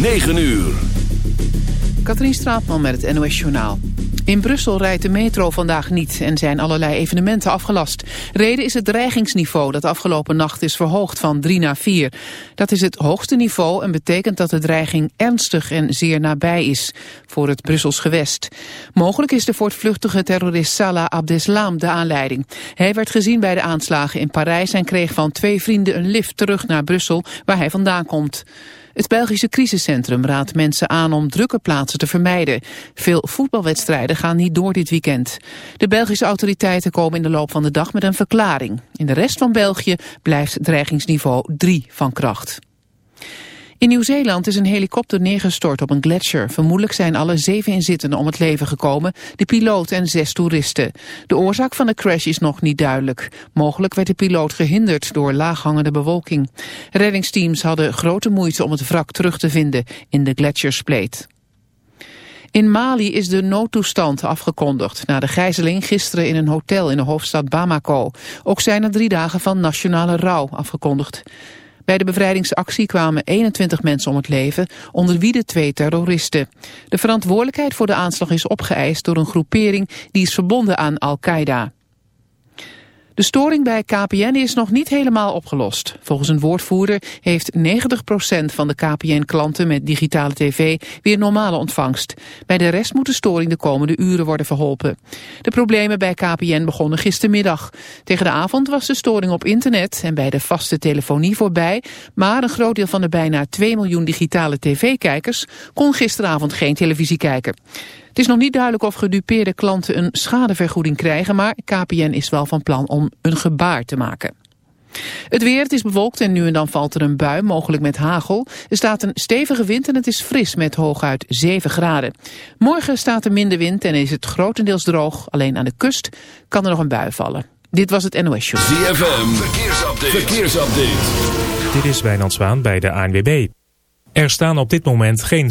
9 uur. Katrien Straatman met het NOS Journaal. In Brussel rijdt de metro vandaag niet en zijn allerlei evenementen afgelast. Reden is het dreigingsniveau dat afgelopen nacht is verhoogd van 3 naar 4. Dat is het hoogste niveau en betekent dat de dreiging ernstig en zeer nabij is voor het Brussels gewest. Mogelijk is de voortvluchtige terrorist Salah Abdeslam de aanleiding. Hij werd gezien bij de aanslagen in Parijs en kreeg van twee vrienden een lift terug naar Brussel waar hij vandaan komt. Het Belgische crisiscentrum raadt mensen aan om drukke plaatsen te vermijden. Veel voetbalwedstrijden gaan niet door dit weekend. De Belgische autoriteiten komen in de loop van de dag met een verklaring. In de rest van België blijft dreigingsniveau 3 van kracht. In Nieuw-Zeeland is een helikopter neergestort op een gletsjer. Vermoedelijk zijn alle zeven inzittenden om het leven gekomen, de piloot en zes toeristen. De oorzaak van de crash is nog niet duidelijk. Mogelijk werd de piloot gehinderd door laaghangende bewolking. Reddingsteams hadden grote moeite om het wrak terug te vinden in de gletsjerspleet. In Mali is de noodtoestand afgekondigd na de gijzeling gisteren in een hotel in de hoofdstad Bamako. Ook zijn er drie dagen van nationale rouw afgekondigd. Bij de bevrijdingsactie kwamen 21 mensen om het leven, onder wie de twee terroristen. De verantwoordelijkheid voor de aanslag is opgeëist door een groepering die is verbonden aan Al-Qaeda. De storing bij KPN is nog niet helemaal opgelost. Volgens een woordvoerder heeft 90% van de KPN-klanten met digitale tv weer normale ontvangst. Bij de rest moet de storing de komende uren worden verholpen. De problemen bij KPN begonnen gistermiddag. Tegen de avond was de storing op internet en bij de vaste telefonie voorbij, maar een groot deel van de bijna 2 miljoen digitale tv-kijkers kon gisteravond geen televisie kijken. Het is nog niet duidelijk of gedupeerde klanten een schadevergoeding krijgen, maar KPN is wel van plan om een gebaar te maken. Het weer, het is bewolkt en nu en dan valt er een bui, mogelijk met hagel. Er staat een stevige wind en het is fris met hooguit 7 graden. Morgen staat er minder wind en is het grotendeels droog. Alleen aan de kust kan er nog een bui vallen. Dit was het NOS Show. ZFM, verkeersupdate. verkeersupdate. Dit is Wijnand Zwaan bij de ANWB. Er staan op dit moment geen...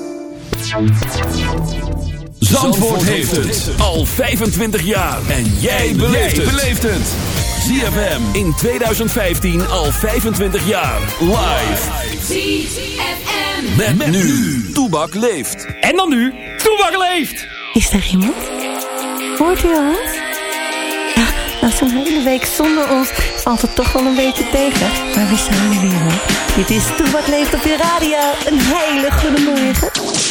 Zandvoort heeft het al 25 jaar. En jij beleeft het. ZFM in 2015 al 25 jaar. Live. ZFM. Met, met nu. Toebak leeft. En dan nu. Toebak leeft. Is er iemand? Hoort u ons? Ja, na zo'n hele week zonder ons valt het toch wel een beetje tegen. Maar we zijn er weer hoor. Dit is Toebak leeft op je radio. Een hele goede morgen.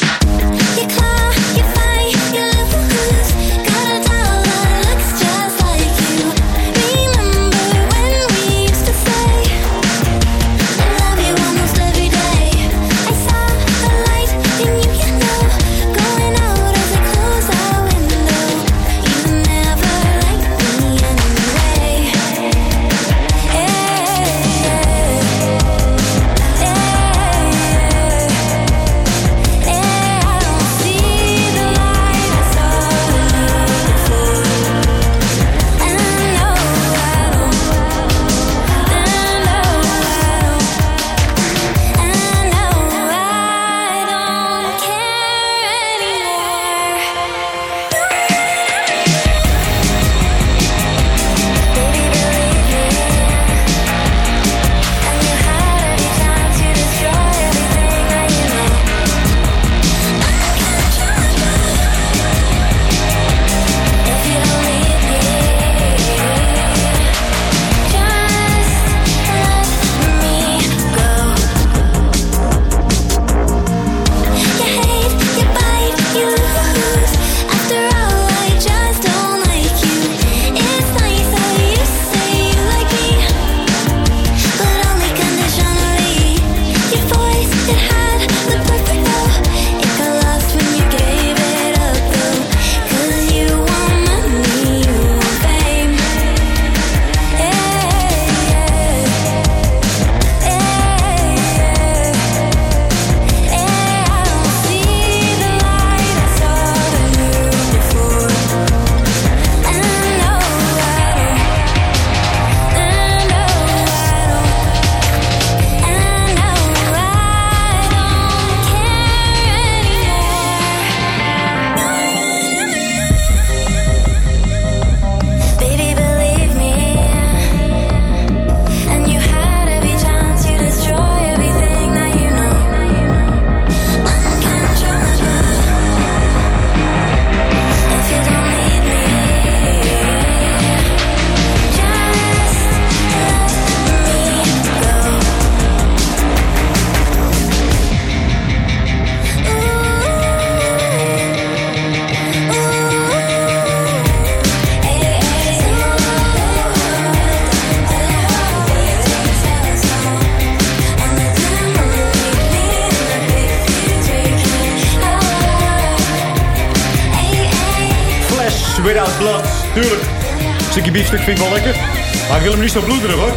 Biefstuk vind ik wel lekker. Maar ik wil hem niet zo bloederig hoor.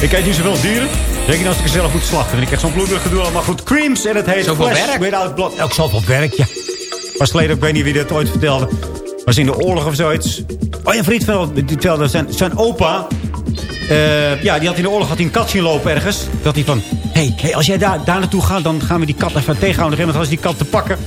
Ik eet niet zoveel dieren. Zeker als ik er zelf moet slachten. Vind ik echt zo'n bloederig gedoe. Maar goed, creams en het heet Zoveel Flesh werk. Without blood. Ook zoveel werk, ja. Pas geleden, ik weet niet wie dat ooit vertelde. Was in de oorlog of zoiets. Oh ja, vriend vertelde zijn, zijn opa. eh, ja, die had in de oorlog had hij een kat zien lopen ergens. Dat hij van, hé, hey, hey, als jij daar, daar naartoe gaat, dan gaan we die kat even tegenhouden. Op een was die kat te pakken.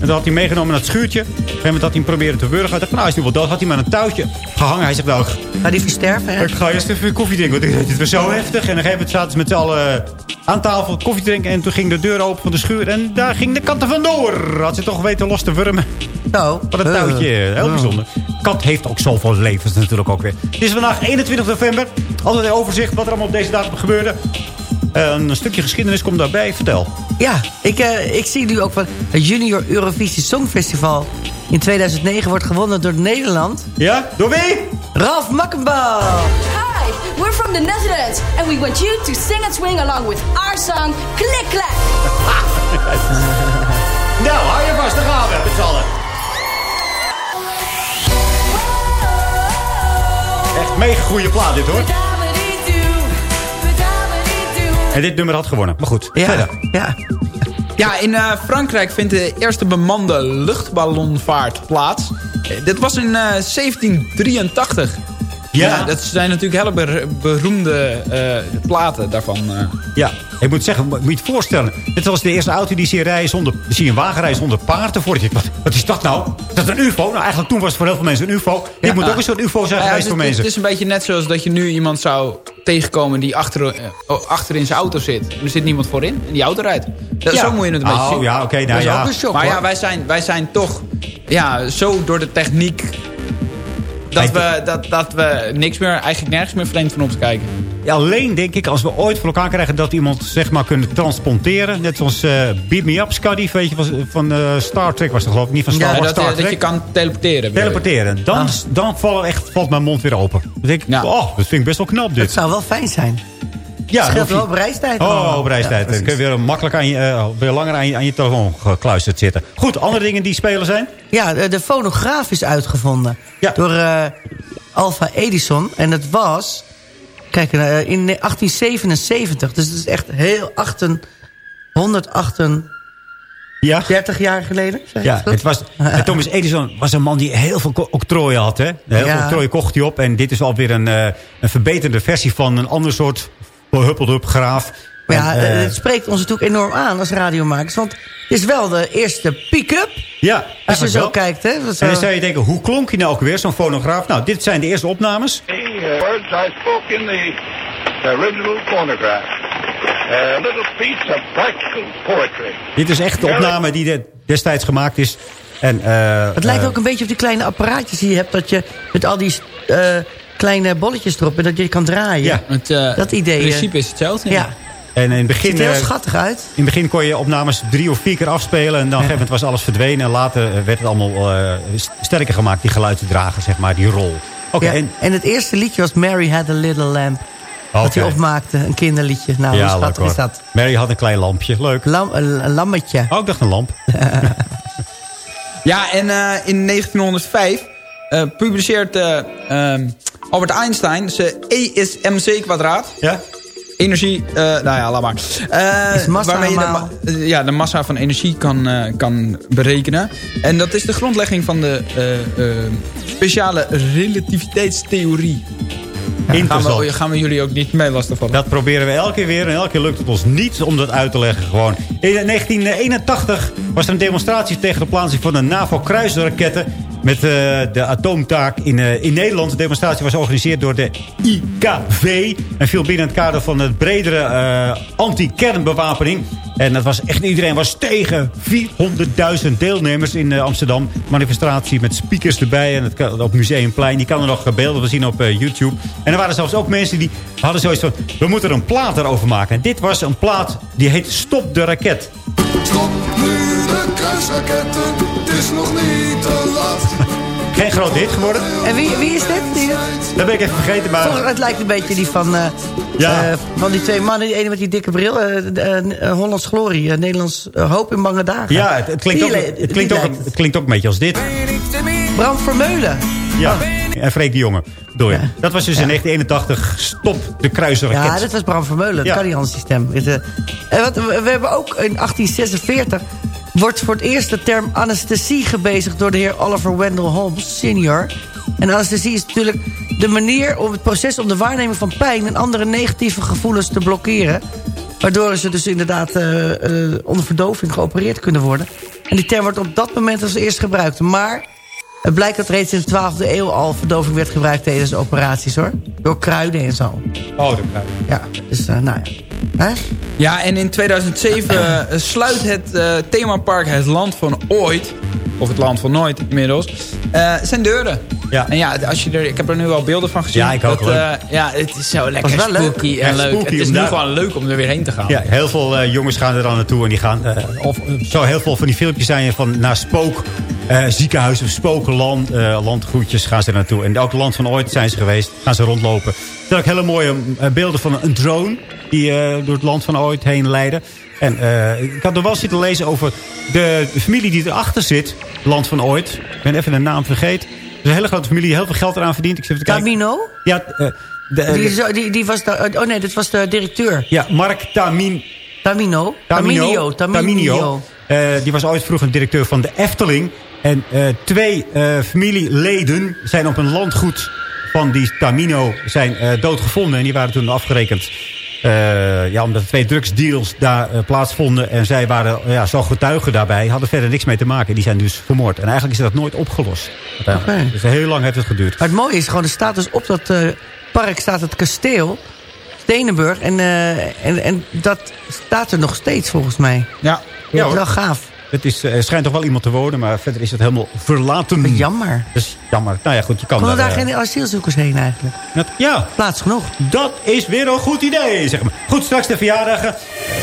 En dan had hij meegenomen naar het schuurtje. Op een had hij hem proberen te wurgen. Hij dacht, nou, is hij wel dood. Had hij maar een touwtje gehangen. Hij zegt, nou, Ga die versterven, hè? ik ga eerst even koffie drinken. Want het was zo heftig. En op een gegeven moment zaten ze met z'n allen aan tafel koffie drinken. En toen ging de deur open van de schuur. En daar ging de kat er vandoor. Had ze toch weten los te wurmen. Zo. Wat een Eh, touwtje. Heel oh. bijzonder. Kat heeft ook zoveel levens natuurlijk ook weer. Het is vandaag 21 november. Altijd een overzicht wat er allemaal op deze datum gebeurde. Eh, een stukje geschiedenis komt daarbij. Vertel. Ja, ik, eh, ik zie nu ook van het Junior Eurovisie Songfestival in 2009 wordt gewonnen door Nederland. Ja? Door wie? Ralf Makkenbouw. Hi, we're from the Netherlands, and we want you to sing and swing along with our song Click Clack. Nou, hou je vast. Daar gaan we met z'n allen. Echt mega goede plaat dit hoor. En dit nummer had gewonnen. Maar goed, Ja, verder. ja. Ja, in eh, Frankrijk vindt de eerste bemande luchtballonvaart plaats. Eh, dit was in eh, 1783. Ja. dat zijn natuurlijk hele ber- beroemde eh, platen daarvan. eh. Ja, ik moet zeggen, moet je het voorstellen. Dit was de eerste auto die zie je, rijden zonder, zie je een wagen rijden zonder paarden. Voor je, wat, wat is dat nou? Is dat een ufo? Nou, eigenlijk toen was het voor heel veel mensen een ufo. Dit moet ook een soort ufo zijn Ja, geweest voor mensen. het is een beetje net zoals dat je nu iemand zou tegenkomen die achter, eh, oh, achter in zijn auto zit. En er zit niemand voorin en die auto rijdt. Dat, Ja. Zo moet je het een beetje Oh, zien. ja, oké, nou Dat is ja. ook een shock, Maar ja, wij zijn, wij zijn toch ja, zo door de techniek... Dat we, dat, dat we niks meer, eigenlijk nergens meer vreemd van ons kijken. Ja, alleen denk ik, als we ooit voor elkaar krijgen dat iemand zeg maar kunnen transporteren. Net zoals eh Beat Me Up, Scuddy, weet je, van, van eh, Star Trek was dat geloof ik. Niet van Star Ja, Wars, dat, Star eh, dat Trek. je kan teleporteren. Teleporteren. Dan, dan valt, echt, valt mijn mond weer open. Dan denk ik, Ja. oh, dat vind ik best wel knap Het dit. zou wel fijn zijn. Ja, Het scheelt wel op reistijd. Oh, op reistijd. Ja, Dan kun je weer makkelijk aan je, eh, weer langer aan je, aan je telefoon gekluisterd zitten. Goed, andere dingen die spelen zijn? Ja, de, de fonograaf is uitgevonden. Ja. Door eh, Alpha Edison. En dat was... Kijk, eh, in 1877. Dus het is echt heel... 18, 138 Ja. jaar geleden. Ja, het was, Thomas Edison was een man die heel veel octrooien had. Hè? Heel veel octrooien kocht hij op. En dit is alweer een, eh, een verbeterde versie van een ander soort huppeldup graaf. Maar ja, En, eh, het spreekt ons natuurlijk enorm aan als radiomakers. Want het is wel de eerste pick-up. ja, Als je zo wel. kijkt, hè. En dan zo- zou je denken, hoe klonk hij nou ook weer, zo'n fonograaf? Nou, dit zijn de eerste opnames. Uh, words I spoke in the original phonograph. A little piece of practical poetry. Dit is echt de opname die de- destijds gemaakt is. En, eh, Het lijkt eh, ook een beetje op die kleine apparaatjes die je hebt. Dat je met al die eh, kleine bolletjes erop en dat je kan draaien. Ja. Het eh, Dat idee, eh, principe is hetzelfde. Ja, En in het ziet begin, er heel eh, schattig uit. in het begin kon je opnames drie of vier keer afspelen. En dan op een gegeven moment was alles verdwenen. En later eh, werd het allemaal eh, st- sterker gemaakt, die geluid te dragen, zeg maar, die rol. Oké, Ja, en... en het eerste liedje was Mary Had a Little Lamp. Dat hij opmaakte, een kinderliedje. Nou, hoe Ja, leuk schattig hoor. is dat? Mary had een klein lampje, leuk. Lam, een, lammetje. Oh, ik dacht een lamp. Ja, en eh, in 1905 eh, publiceert eh, ehm, Albert Einstein zijn E is mc kwadraat. Ja? Energie, eh, nou ja, laat maar. Is massa waarmee je de, ma- eh, ja, de massa van energie kan, kan berekenen. En dat is de grondlegging van de speciale relativiteitstheorie. Interessant. we, gaan we jullie ook niet mee lastigvallen. Dat proberen we elke keer weer. En elke keer lukt het ons niet om dat uit te leggen. Gewoon. In 1981 was er een demonstratie tegen de plaatsing van de NAVO-kruisraketten. Met eh, de atoomtaak in, eh, in Nederland. De demonstratie was georganiseerd door de IKV. En viel binnen het kader van het bredere eh, anti-kernbewapening. En dat was echt, iedereen was tegen 400.000 deelnemers in Amsterdam. Manifestatie met speakers erbij. En het, op Museumplein. Die kan er nog beelden zien op YouTube. En er waren zelfs ook mensen die hadden zoiets van... We moeten er een plaat erover maken. En dit was een plaat die heet Stop de Raket. Kruisraketten, het is nog niet te laat. Geen grote hit geworden. En wie, wie is dit? Die, Dat ben ik even vergeten, maar... Volgens, het lijkt een beetje die van, eh, Ja. eh, van die twee mannen. Die ene met die dikke bril. eh, eh, eh, Hollands Glorie. eh, Nederlands Hoop in Bange Dagen. Ja, het, het klinkt Die ook, het, klinkt die ook, lijkt- het klinkt ook een beetje als dit. Bram Vermeulen. Ja. En Freek de Jonge, je. Dat was dus in 1981. Stop de kruisraket. Ja, dat was Bram Vermeulen. Dat kan niet anders, die stem. Het, eh, en wat, we we hebben ook in 1846... wordt voor het eerst de term anesthesie gebezigd... door de heer Oliver Wendell Holmes senior. En anesthesie is natuurlijk de manier om het proces... om de waarneming van pijn en andere negatieve gevoelens te blokkeren. Waardoor ze dus inderdaad eh, eh, onder verdoving geopereerd kunnen worden. En die term wordt op dat moment als eerst gebruikt. Maar het blijkt dat reeds in de 12e eeuw al verdoving werd gebruikt tijdens operaties hoor. Door kruiden en zo. Oh, begrijp ik. Ja, dus uh, nou ja. Hè? Ja, en in 2007 eh, sluit het eh, themapark Het Land van Ooit... of Het Land van Nooit inmiddels... eh, zijn deuren. Ja. En ja, als je er, ik heb er nu al beelden van gezien. Ja, ik ook, Dat, leuk. eh, ja, het is zo lekker wel leuk. spooky Ja, en leuk. spooky het is nu daar- gewoon leuk om er weer heen te gaan. Ja, heel veel eh, jongens gaan er dan naartoe en die gaan... of zo heel veel van die filmpjes zijn van naar spook... ziekenhuizen, spokenland, eh landgoedjes gaan ze er naartoe. En elk land van ooit zijn ze geweest, gaan ze rondlopen. Er zijn ook hele mooie beelden van een drone... die door het land van ooit heen leiden. En eh, ik had er wel zitten lezen over de, familie die erachter zit. Land van ooit. Ik ben even de naam vergeten. Het is een hele grote familie die heel veel geld eraan verdient. Ik zit even te kijken. Tamino? Ja, eh, de, Die, die, die was de, oh nee, dat was de directeur. ja, Mark Tamin, Tamino? Taminio. Taminio. Eh, die was ooit vroeger directeur van de Efteling. En eh, twee eh, familieleden zijn op een landgoed van die Tamino zijn eh, doodgevonden. En die waren toen afgerekend. Eh, ja, omdat twee drugsdeals daar eh, plaatsvonden. En zij waren ja, zo getuigen daarbij. Hadden verder niks mee te maken. Die zijn dus vermoord. En eigenlijk is dat nooit opgelost. Dus heel lang heeft het geduurd. Maar het mooie is gewoon, er staat dus op dat eh, park staat het kasteel. Stenenburg. En, eh, en, en dat staat er nog steeds volgens mij. Ja. Ja, Ja, hoor. wel gaaf. Het is, eh, er schijnt toch wel iemand te wonen. Maar verder is het helemaal verlaten. Jammer. Dus jammer. Nou ja, goed. Je kan Konden daar eh, geen asielzoekers heen eigenlijk? dat- ja, Plaats genoeg. Dat is weer een goed idee, zeg maar. Goed, straks de verjaardagen.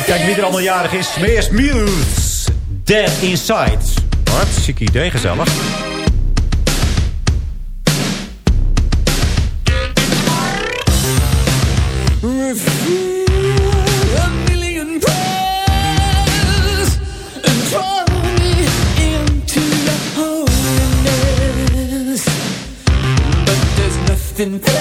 Kijk wie er allemaal jarig is. Maar eerst Muse. Dead Inside. Hartstikke idee, gezellig. and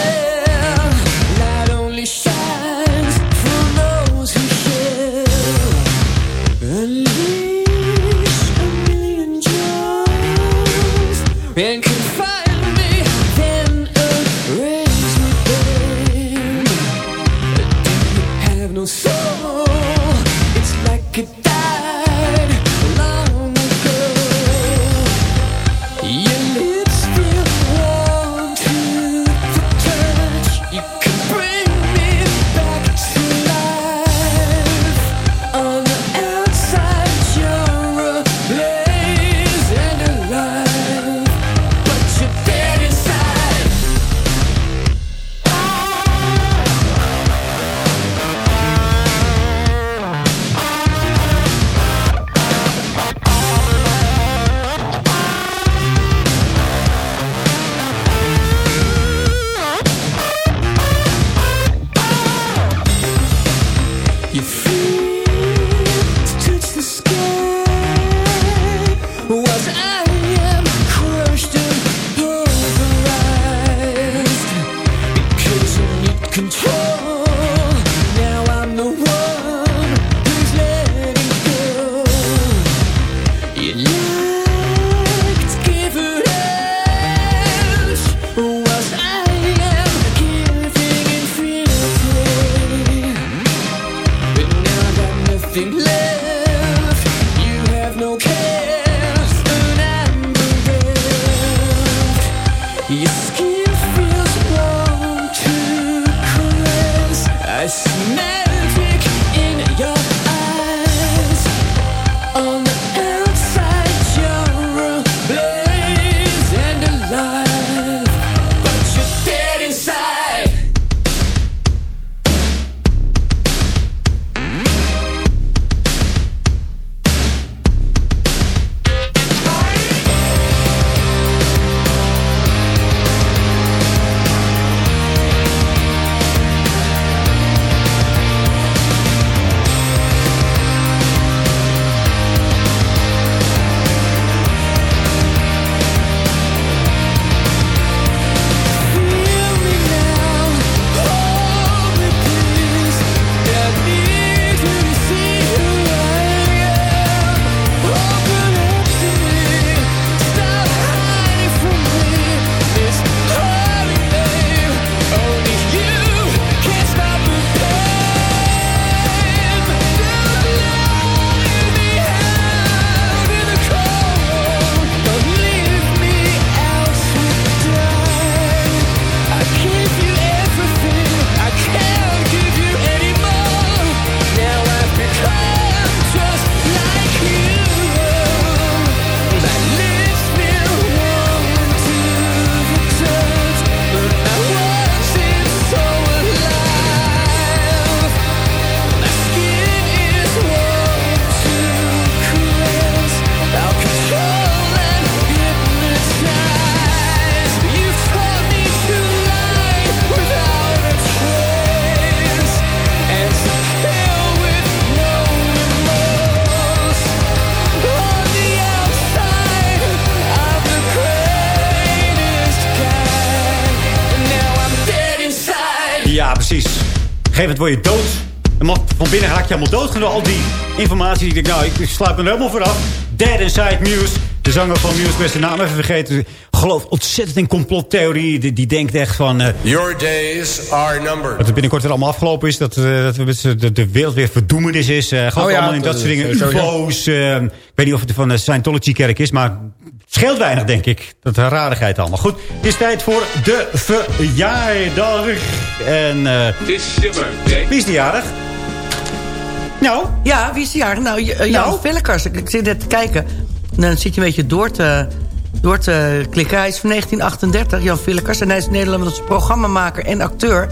gegeven word je dood. En van binnen raak je helemaal dood. Al die informatie. Ik denk, nou, ik, ik sluit me er helemaal vooraf. Dead Inside Muse. De zanger van Muse, zijn naam even vergeten. Gelooft ontzettend in complottheorie. Die, die denkt echt van... eh, Your days are numbered. dat het binnenkort weer allemaal afgelopen is. Dat, eh, dat de, de wereld weer verdoemenis is. eh geloof Oh ja, allemaal in dat dat soort dingen. is sowieso. UFO's. ik weet niet of het van de Scientology-kerk is. Maar het scheelt weinig, denk ik. Dat is een rarigheid allemaal. Goed, het is tijd voor de verjaardag. En eh, wie is de jarig? Nou, Ja, wie is de jarig? Nou, Jan Nou? Villekers. Ik zit net te kijken. En dan zit je een beetje door te, door te klikken. Hij is van 1938, Jan Villekers. En hij is Nederlandse programmamaker en acteur.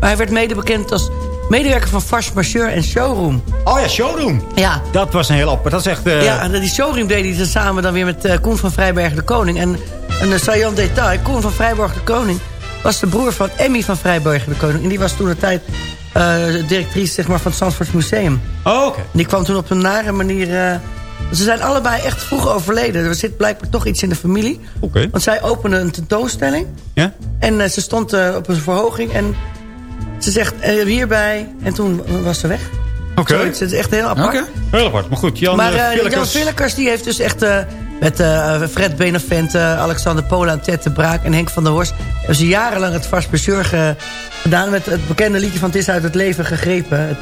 Maar hij werd mede bekend als medewerker van Fars Marcheur en Showroom. oh ja, Showroom. Ja, Dat was een heel op. Dat is echt... eh, ja, en die showroom deed hij dan samen dan weer met eh, Koen van Vrijbergen de Koning. En een uh, saillant detail, Koen van Vrijbergen de Koning... was de broer van Emmy van Vrijbergen de Koning. En die was toen de tijd eh, directrice zeg maar, van het Zandvoort Museum. Oh, oké. En die kwam toen op een nare manier... ze zijn allebei echt vroeg overleden. Er zit blijkbaar toch iets in de familie. Oké. Want zij opende een tentoonstelling. Ja? En eh, ze stond eh, op een verhoging. En ze zegt eh, hierbij. En toen was ze weg. Oké. Het is echt heel apart. Heel apart. Maar goed, Jan Maar eh, Jan Villekers- Villekers die heeft dus echt met Fred Benavent, eh, Alexander Pola Ted de Braak en Henk van der Horst... hebben ze jarenlang het vast gedaan met het bekende liedje van Het is uit het leven gegrepen. Het,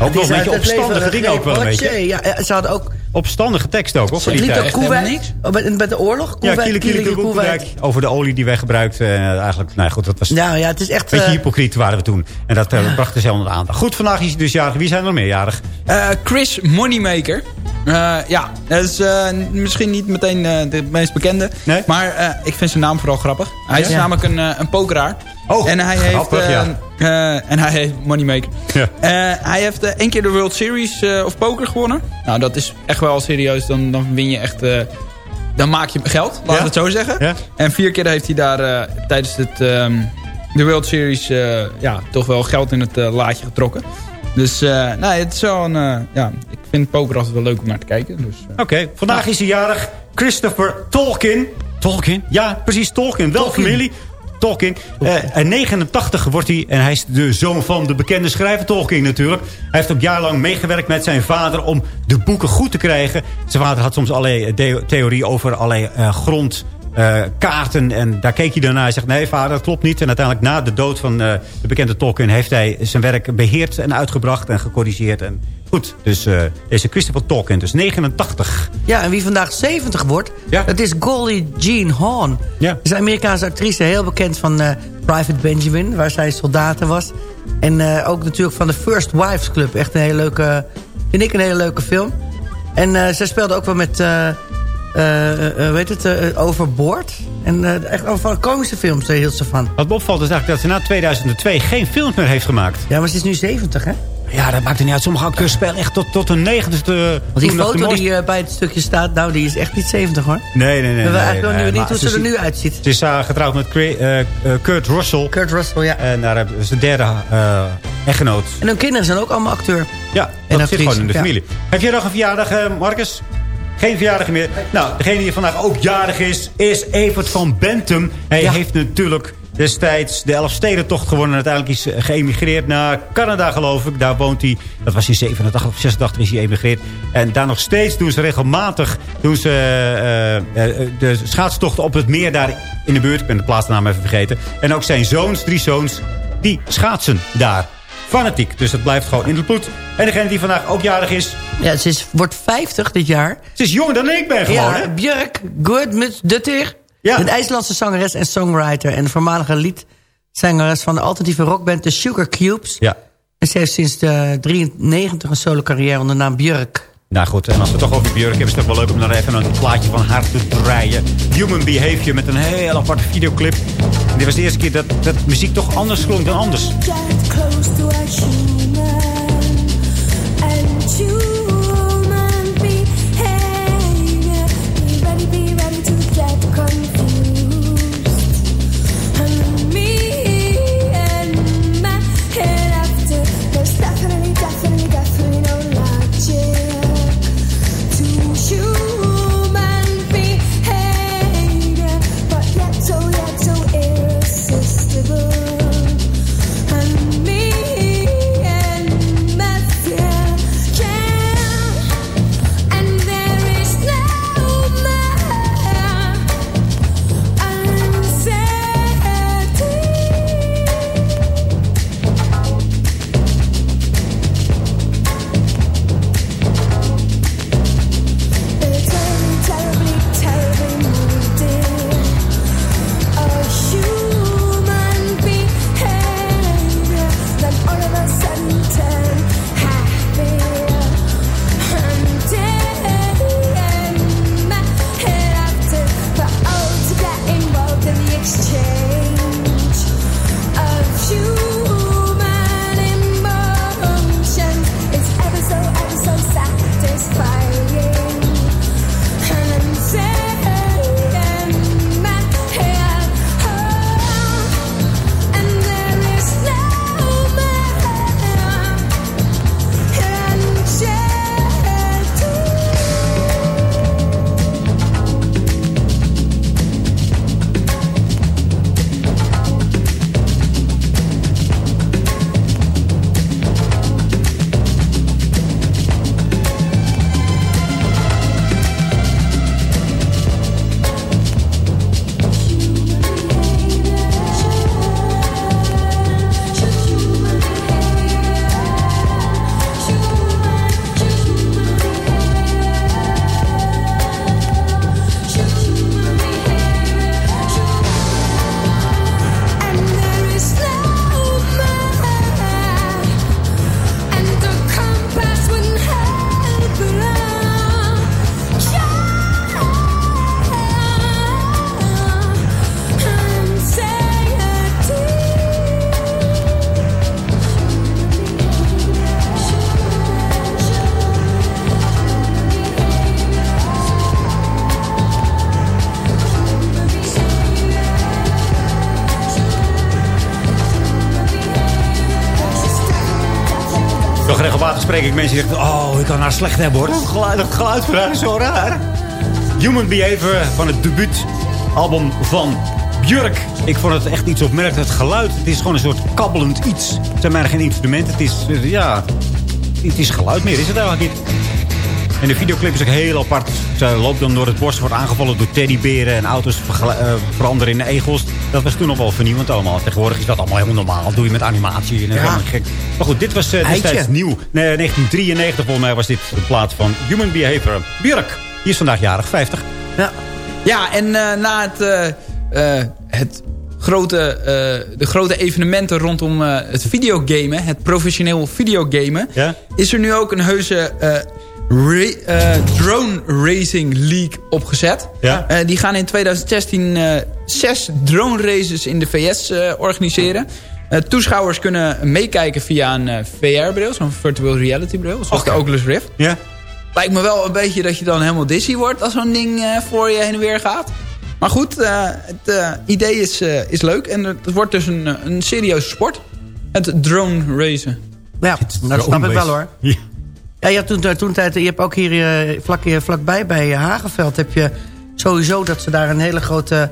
Ook het is een beetje opstandige dingen ook wel een beetje. Ja, ze hadden ook Opstandige tekst ook, hoor, voor het die tijd. oh, met, met de oorlog. Ja, Koewijk, Kiele Kiele Kiele, Kiele Koewijk. Koewijk. Over de olie die wij gebruikten. En eigenlijk, nou goed, dat was Nou ja, het is echt... een beetje eh, hypocriet waren we toen. En dat eh, bracht dus helemaal aan. Goed, vandaag is hij dus jarig. Wie zijn er nog meer jarig? Eh, Chris Moneymaker. Eh, ja, dat is eh, misschien niet meteen eh, de meest bekende. Nee? Maar eh, ik vind zijn naam vooral grappig. Hij is Ja. namelijk een, eh, een pokeraar. Oh, en hij heeft, grappig, eh, ja. eh, en hij heeft Moneymaker. Ja. Eh, hij heeft eh, één keer de World Series eh, of Poker gewonnen. Nou, dat is echt wel serieus. Dan, dan win je echt... eh, dan maak je geld, laat Ja? ik het zo zeggen. Ja? En vier keer heeft hij daar eh, tijdens het, ehm, de World Series eh, ja, toch wel geld in het eh, laadje getrokken. Dus eh, nee, het is wel een... eh, ja, ik vind poker altijd wel leuk om naar te kijken. Dus, eh. Oké, vandaag is hij jarig. Christopher Tolkien. Tolkien? Ja, precies, Tolkien. Wel familie. Tolkien. Eh, en 89 wordt hij. En hij is de zoon van de bekende schrijver Tolkien natuurlijk. Hij heeft ook jarenlang meegewerkt met zijn vader om de boeken goed te krijgen. Zijn vader had soms allerlei de- theorie over allerlei eh, grond... eh, kaarten en daar keek hij daarna. Hij zegt, nee vader, dat klopt niet. En uiteindelijk na de dood van eh, de bekende Tolkien... heeft hij zijn werk beheerd en uitgebracht en gecorrigeerd. En goed, dus eh, deze Christopher Tolkien, dus 89. Ja, en wie vandaag 70 wordt, Ja. dat is Goldie Jean Hawn. Ja. Dat is een Amerikaanse actrice, heel bekend van Private Benjamin... waar zij soldaten was. En ook natuurlijk van de First Wives Club. Echt een hele leuke, vind ik een hele leuke film. En zij speelde ook wel met, weet het, eh, Overboord. En eh, echt over van komische films, daar hield ze van. Wat me opvalt is eigenlijk dat ze na 2002 geen films meer heeft gemaakt. Ja, maar ze is nu 70, hè? Ja, dat maakt er niet uit. Sommige acteurs spelen echt tot, tot hun negentigste. Want die foto mooiste- die eh, bij het stukje staat, nou, die is echt niet 70, hoor. Nee, nee, nee. We nee, weten eigenlijk nee, nog niet hoe ze er nu uitziet. Ze is uh, getrouwd met eh, eh, Kurt Russell. Kurt Russell, ja. En daar hebben ze de derde eh, echtgenoot. En hun kinderen zijn ook allemaal acteur. Ja, En dat zit gewoon in de ja. familie. Heb jij nog een verjaardag, eh, Marcus? Geen verjaardag meer. Nou, degene die vandaag ook jarig is, is Evert van Bentum. Hij Ja. heeft natuurlijk destijds de Elfstedentocht gewonnen. En uiteindelijk is hij geëmigreerd naar Canada, geloof ik. Daar woont hij. Dat was in 87 of 86 is hij geëmigreerd. En daar nog steeds doen ze regelmatig doen ze, eh, eh, de schaatstochten op het meer daar in de buurt. Ik ben de plaatsnaam even vergeten. En ook zijn zoons, drie zoons, die schaatsen daar. Fanatiek. Dus dat blijft gewoon in de bloed. En degene die vandaag ook jarig is, Ja, ze is, wordt 50 dit jaar. ze is jonger dan ik ben gewoon, ja, hè? Björk Gudmundsdottir. Ja. Een IJslandse zangeres en songwriter. En voormalige liedzangeres van de alternatieve rockband The Sugar Cubes. Ja. En ze heeft sinds de 93 een solo carrière onder de naam Björk. Nou goed, en als we het toch over Björk hebben... is het wel leuk om dan even een plaatje van haar te draaien. Human Behavior met een heel aparte videoclip. Dit was de eerste keer dat, dat muziek toch anders klonk dan anders. Mensen die zeggen... Oh, ik kan haar slecht hebben hoor. Het geluid, het geluid van haar is zo raar. Human Behavior van het debuutalbum van Björk. Ik vond het echt iets opmerkelijk. Het geluid, het is gewoon een soort kabbelend iets. Het zijn maar geen instrumenten. Het is, eh, ja... Het is geluid meer, is het eigenlijk niet. En de videoclip is ook heel apart. Ze loopt dan door het bos, wordt aangevallen door teddyberen... en auto's eh, veranderen in egels. Dat was toen nog wel vernieuwend allemaal. Tegenwoordig is dat allemaal helemaal normaal. Dat doe je met animatie en helemaal gek. Maar goed, dit was eh, destijds Eitje. nieuw. Nee, 1993 volgens mij was dit de plaats van Human Behavior. Björk, die is vandaag jarig, 50. Ja. Ja, en eh, na het, eh, eh, het grote, eh, de grote evenementen rondom eh, het videogamen... het professioneel videogamen... Ja? is er nu ook een heuse eh, eh, drone racing league opgezet. Ja. Eh, die gaan in 2016 eh, zes drone races in de VS eh, organiseren. Eh, toeschouwers kunnen meekijken via een eh, VR-bril, zo'n virtual reality bril, zoals de Oculus Rift. Ja? Lijkt me wel een beetje dat je dan helemaal dizzy wordt als zo'n ding eh, voor je heen en weer gaat. Maar goed, eh, het eh, idee is, eh, is leuk en het wordt dus een, een serieuze sport. Het drone racen. Ja, dat snap ik wel hoor. Ja. Ja, je, hebt toen, toen tijd, je hebt ook hier vlak, vlakbij bij Hagenveld... heb je sowieso dat ze daar een hele grote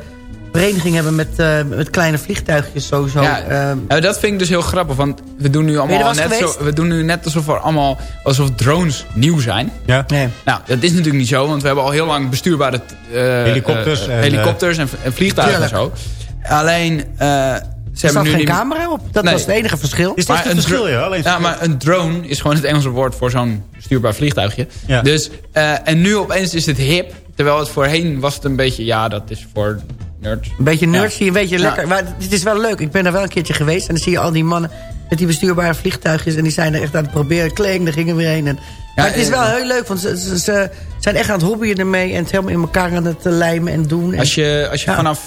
vereniging hebben... met, eh, met kleine vliegtuigjes sowieso. Ja, Ehm, Ja, dat vind ik dus heel grappig, want we doen nu allemaal net, zo, we doen nu net alsof, er allemaal, alsof drones nieuw zijn. Ja? nee. Nou, dat is natuurlijk niet zo, want we hebben al heel lang bestuurbare eh, Helikopters eh, en, helikopters en, en vliegtuigen en zo. Alleen, eh, ze Er hebben zat nu geen niet- camera op. Dat Nee. was het enige verschil. Is dat Maar het een verschil, ja? Alleen ja, maar een drone is gewoon het Engelse woord voor zo'n bestuurbaar vliegtuigje. Ja. Dus, eh, en nu opeens is het hip. Terwijl het voorheen was het een beetje, ja, dat is voor nerds. Een beetje Ja. nerds, zie je een beetje lekker. Maar het is wel leuk. Ik ben daar wel een keertje geweest. En dan zie je al die mannen met die bestuurbare vliegtuigjes. En die zijn er echt aan het proberen. Kling, daar gingen we heen. En, maar het is wel eh, heel leuk. Want ze, ze, ze zijn echt aan het hobbyen ermee. En het helemaal in elkaar aan het eh, lijmen en doen. En, Als je, als je vanaf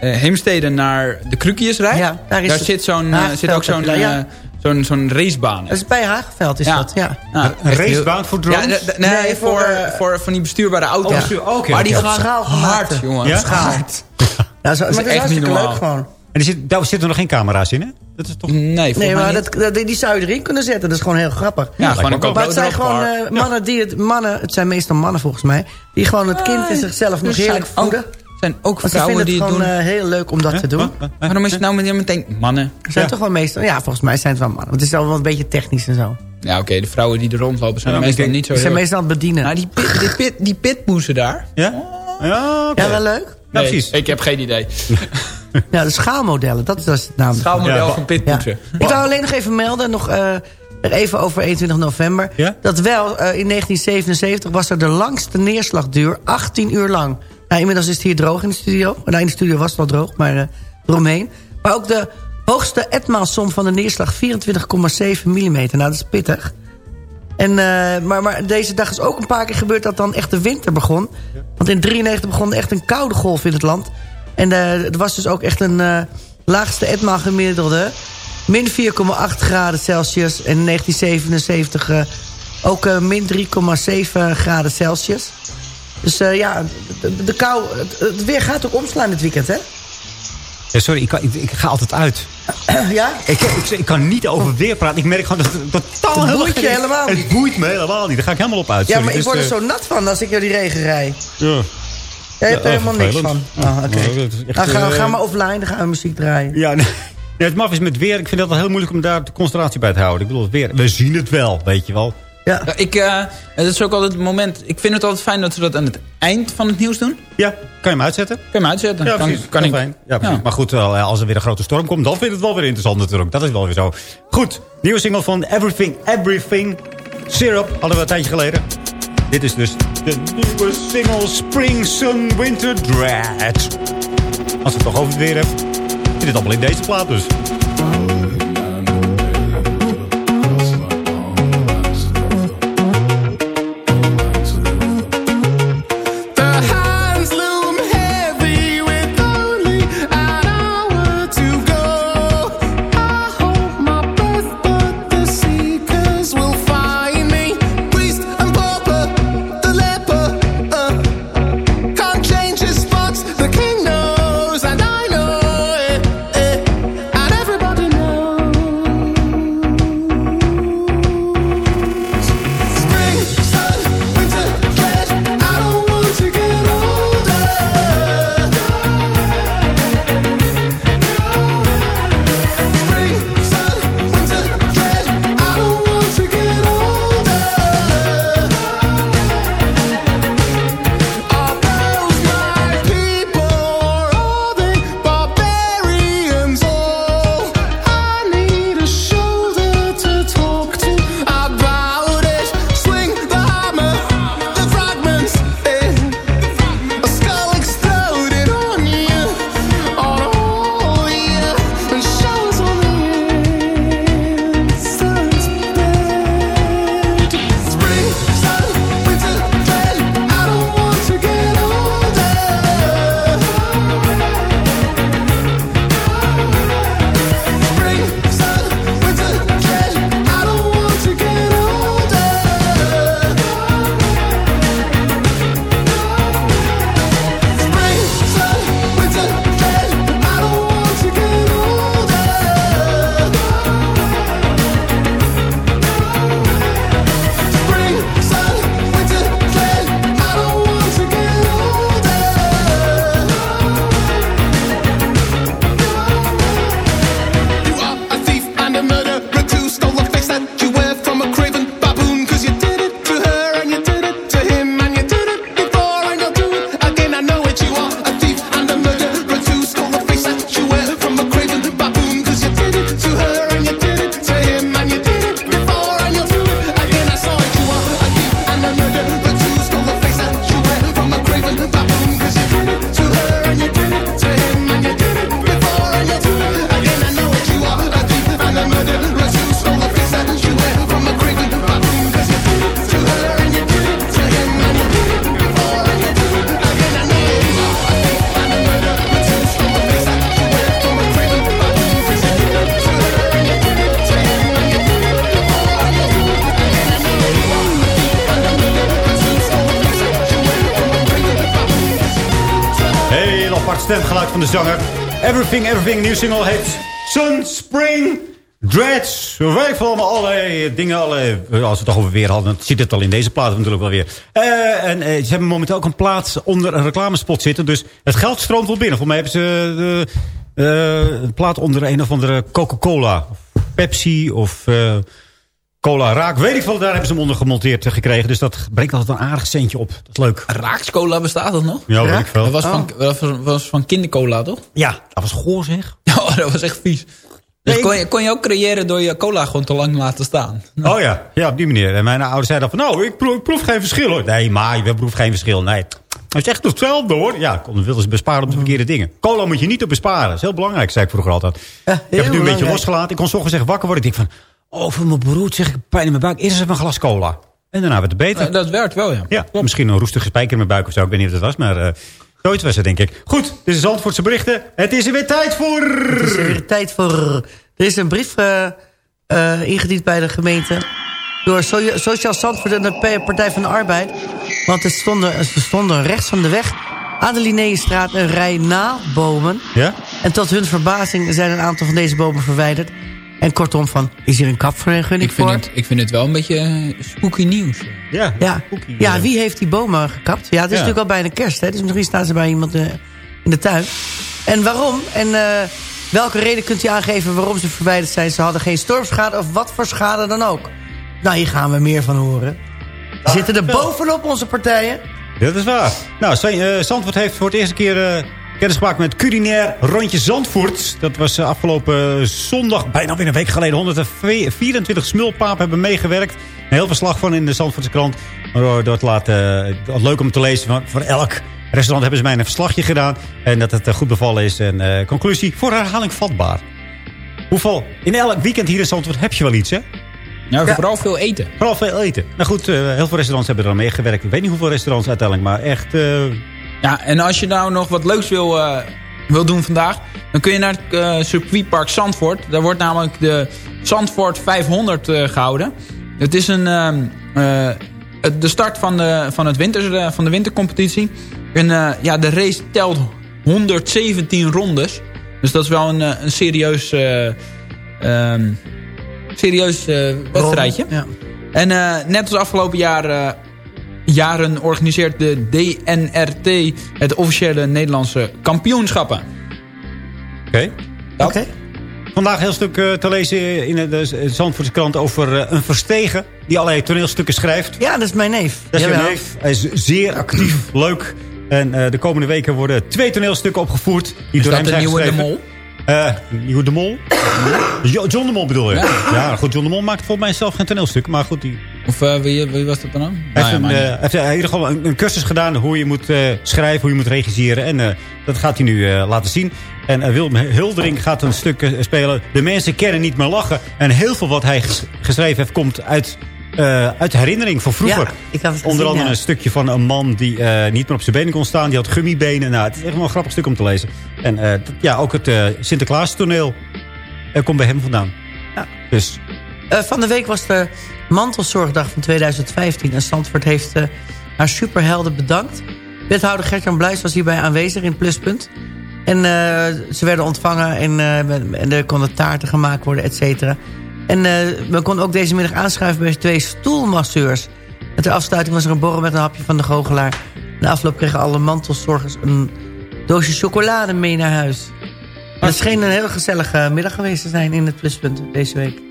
Heemstede naar de Krukjes rijdt, Ja, daar zit, zo'n, zit ook zo'n ja. Zo'n zo'n racebaan. dat is bij Hagenveld is Ja. dat, ja. Nou, Een racebaan voor drones? Ja, nee, Nee, voor, voor, eh, voor van die bestuurbare auto's. Oh, bestuur- oké, maar die oké. gaan gemaakt. hard, jongen. Ja? Hard. Ja, zo, maar is dat is echt niet leuk normaal. gewoon. En er zit, daar zitten nog geen camera's in, hè? Dat is toch... Nee, Nee, maar niet. dat, dat- die zou je erin kunnen zetten. Dat is gewoon heel grappig. Ja, gewoon een. Maar het zijn gewoon eh, mannen die het... Mannen, het zijn meestal mannen volgens mij. Die gewoon het kind in zichzelf nog Er heerlijk ook- voeden. Zijn ook ze vrouwen vinden die het het gewoon doen. eh, heel leuk om dat te doen. Waarom is het nou meteen, meteen mannen? Zijn Ja. toch wel meestal... Ja, volgens mij zijn het wel mannen. Want het is wel een beetje technisch en zo. Ja, oké, de vrouwen die er rondlopen zijn Ja, meestal denk- niet zo Ze zijn meestal aan het bedienen. Nou, die, pit, die, pit, die pitboezen daar. Ja? Ja, oké. ja, wel leuk. Ja, precies. Ik heb geen idee. Ja, de schaalmodellen. Dat is dat is het namelijk. Schaalmodel Ja. van pitboezen. Ik wou alleen nog even melden, nog eh, even over 21 november. Ja? Dat wel, eh, in 1977 was er de langste neerslagduur, 18 uur lang. Nou, inmiddels is het hier droog in de studio. Nou, in de studio was het al droog, maar eh, eromheen. Maar ook de hoogste etmaalsom van de neerslag, 24,7 mm. Nou, dat is pittig. En, eh, maar, maar deze dag is ook een paar keer gebeurd dat dan echt de winter begon. Want in 93 begon echt een koude golf in het land. En eh, er was dus ook echt een laagste etmaal gemiddelde. Min 4,8 graden Celsius. En in 1977 eh, ook min 3,7 graden Celsius. Dus eh, ja, de, de kou, het, het weer gaat ook omslaan dit weekend, hè? Ja, sorry, ik, kan- ik, ik ga altijd uit. ja? Ik, ik, ik kan niet over weer praten. Ik merk gewoon dat het totaal Het boeit je helemaal niet. Het boeit me helemaal niet. Daar ga ik helemaal op uit. Ja, maar ik dus, word er eh, zo nat van als ik door die regen rijd. Ja. Jij hebt er helemaal niks van. Oh, oké. Dat echt, Nou, ga, eh, ga maar offline, dan gaan we muziek draaien. Ja, nee. Nee, het maf is met weer. Ik vind het wel heel moeilijk om daar de concentratie bij te houden. Ik bedoel, het weer. We zien het wel, weet je wel. Ja. Ja, ik, eh, het is ook altijd het moment... Ik vind het altijd fijn dat ze dat aan het eind van het nieuws doen. Ja, kan je hem uitzetten? Kun je hem uitzetten? Ja, kan, precies. kan ik, fijn. Ja, precies. Ja. Maar goed, eh, als er weer een grote storm komt, dan vind ik het wel weer interessant natuurlijk. Dat is wel weer zo. Goed, nieuwe single van Everything, Everything. Syrup, hadden we een tijdje geleden. Dit is dus de nieuwe single Spring Sun Winter Dread. Als het toch over het weer heb, zit het allemaal in deze plaat dus. De zanger. Everything, Everything, nieuw single heet Sun, Spring, Dreads. Wij van allemaal allerlei dingen. Allerlei, als we het toch over weer hadden, dan zit het al in deze plaat natuurlijk wel weer. Eh, en eh, ze hebben momenteel ook een plaats onder een reclamespot zitten. Dus het geld stroomt wel binnen. Voor mij hebben ze eh, een plaat onder een of andere Coca-Cola. Pepsi of... Cola Raak, weet ik veel, daar hebben ze hem onder gemonteerd eh, gekregen. Dus dat brengt altijd een aardig centje op. Dat is leuk. Raakscola bestaat dat nog? Ja, weet ik veel. Dat was, van, dat was, van kindercola, toch? Ja, dat was goor zeg. Ja, dat was echt vies. Dus Nee, kon, je, kon je ook creëren door je cola gewoon te lang laten staan. Oh ja, ja, op die manier. En mijn ouders zeiden dan van, nou, ik proef, ik proef geen verschil hoor. Nee, maar je proeft geen verschil. Nee, het is echt hetzelfde hoor. Ja, dan wilden ze besparen op de verkeerde dingen. Cola moet je niet op besparen. Dat is heel belangrijk, zei ik vroeger altijd. ik heb het nu een beetje losgelaten. Ik kon soms zeggen wakker worden. Ik denk van, oh, voor mijn brood zeg ik pijn in mijn buik. Eerst even een glas cola. En daarna werd het beter. Eh, dat werkt wel, ja. Ja, misschien een roestige spijker in mijn buik of zo. Ik weet niet wat het was, maar uh, zoiets was het, denk ik. Goed, dit is Zandvoortse berichten. Het is er weer tijd voor... Het is weer tijd voor... Er is een brief eh, eh, ingediend bij de gemeente... door So- Sociaal Zandvoort en de P- Partij van de Arbeid. Want er stonden, er stonden rechts van de weg... aan de Linnéestraat een rij nabomen. Ja? En tot hun verbazing zijn een aantal van deze bomen verwijderd. En kortom van, is hier een kapvergunning Ik vind, voor? het, ik vind het wel een beetje spooky nieuws. Ja, Ja. ja, wie heeft die bomen gekapt? Ja, het is Ja. natuurlijk al bijna kerst. Hè? Dus misschien staan ze bij iemand eh, in de tuin. En waarom? En eh, welke reden kunt u aangeven waarom ze verwijderd zijn? Ze hadden geen stormschade of wat voor schade dan ook. Nou, hier gaan we meer van horen. We zitten er bovenop onze partijen. Dat is waar. Nou, eh, Zandvoort heeft voor het eerste keer eh, kennis gemaakt met culinair rondje Zandvoort. Dat was eh, afgelopen zondag, bijna weer een week geleden. 124 smulpapen hebben meegewerkt. Een heel verslag van in de Zandvoortse krant. Maar dat laat eh, wat leuk om te lezen. Voor elk restaurant hebben ze mij een verslagje gedaan. En dat het eh, goed bevallen is. En eh, conclusie, voor herhaling vatbaar. Hoeveel? In elk weekend hier in Zandvoort heb je wel iets, hè? Ja, vooral veel eten. Vooral veel eten. Nou goed, eh, heel veel restaurants hebben er aan meegewerkt. Ik weet niet hoeveel restaurants uiteindelijk, maar echt... Ja, en als je nou nog wat leuks wil, eh, wil doen vandaag... dan kun je naar het eh, circuitpark Zandvoort. Daar wordt namelijk de Zandvoort 500 eh, gehouden. Het is een, ehm, eh, de start van de, van, het winter, van de wintercompetitie. En ja, de race telt 117 rondes. Dus dat is wel een, een serieus, ehm, serieus wedstrijdje. Ja. En net als afgelopen jaar, jaren organiseert de DNRT het officiële Nederlandse kampioenschappen. Oké. Oké. Vandaag een heel stuk eh, te lezen in de Zandvoortse krant over eh, een verstegen... die allerlei toneelstukken schrijft. Ja, dat is mijn neef. Dat is Jawel. neef. Hij is zeer actief, leuk. En eh, de komende weken worden twee toneelstukken opgevoerd. Die Is door dat hem de zijn nieuwe De. Mol? Eh, nieuwe De Mol? Jo- John De Mol bedoel je? Ja. Ja. goed. John De Mol maakt volgens mij zelf geen toneelstukken. Maar goed, die Of eh, wie, wie was dat dan? ook? hij Nou heeft, ja, een, eh, heeft in ieder geval een, een cursus gedaan hoe je moet eh, schrijven, hoe je moet regisseren. En eh, dat gaat hij nu eh, laten zien. En Willem Huldering gaat een stuk spelen. De mensen kennen niet meer lachen. En heel veel wat hij ges- geschreven heeft komt uit, eh, uit herinnering van vroeger. Ja, ik heb het Onder gezien, andere ja. een stukje van een man die eh, niet meer op zijn benen kon staan. Die had gummibenen. Nou, het is echt wel een grappig stuk om te lezen. En eh, ja, ook het eh Sinterklaas toneel eh, komt bij hem vandaan. Ja. Dus van de week was de mantelzorgdag van 2015. En Zandvoort heeft eh, haar superhelden bedankt. Wethouder Gert-Jan Bluis was hierbij aanwezig in Pluspunt. En eh, ze werden ontvangen en, eh, met- en er konden taarten gemaakt worden, et cetera. En eh we konden ook deze middag aanschuiven bij twee stoelmasseurs. Met de afsluiting was er een borrel met een hapje van de goochelaar. Na afloop kregen alle mantelzorgers een doosje chocolade mee naar huis. En het scheen een hele gezellige middag geweest te zijn in het Pluspunt deze week.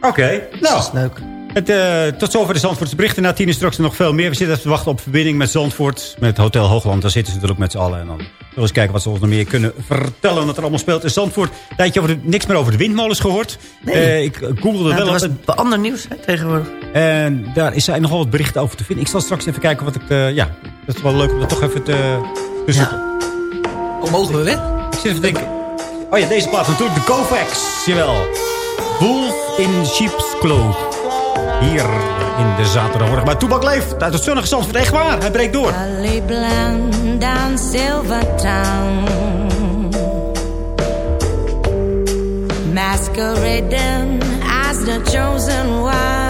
Oké, Dat nou, is leuk. Het, eh, tot zover de Zandvoortse berichten. Na tien is straks nog veel meer. We zitten even te wachten op verbinding met Zandvoort. Met Hotel Hoogland. Daar zitten ze natuurlijk met z'n allen. En dan zullen we eens kijken wat ze ons nog meer kunnen vertellen. Wat er allemaal speelt in Zandvoort. Tijdje over de, niks meer over de windmolens gehoord. Nee. Eh, ik googelde Nou, wel. dat was ander nieuws hè, tegenwoordig. En daar is er nogal wat berichten over te vinden. Ik zal straks even kijken wat ik... eh, ja, dat is wel leuk om dat toch even te, te zoeken. Oh, mogen we weg? Ik zit even te denken... Oh ja, deze plaats natuurlijk. De Kovacs. Jawel. Wolf in Sheep's Cloth. Hier in de zaterdagmorgen. Maar Toebak leeft uit het zonnige Zandvoort. Echt waar. Hij breekt door. Down Silvertown. Masquerading as the chosen one.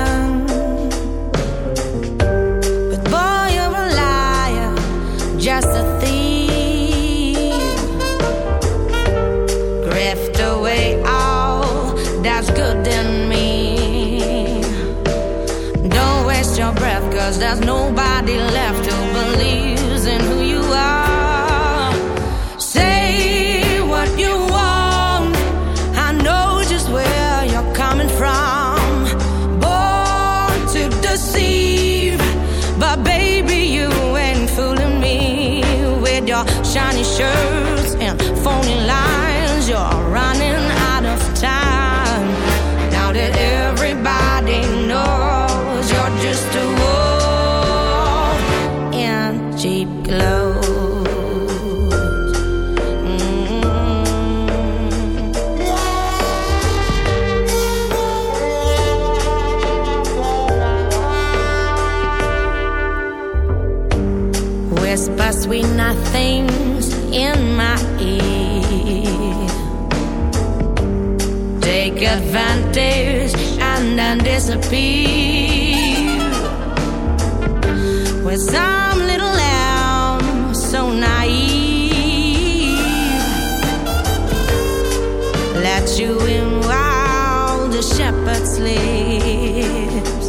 Disappear. With some little lamb so naive. Let you in while the shepherd sleeps.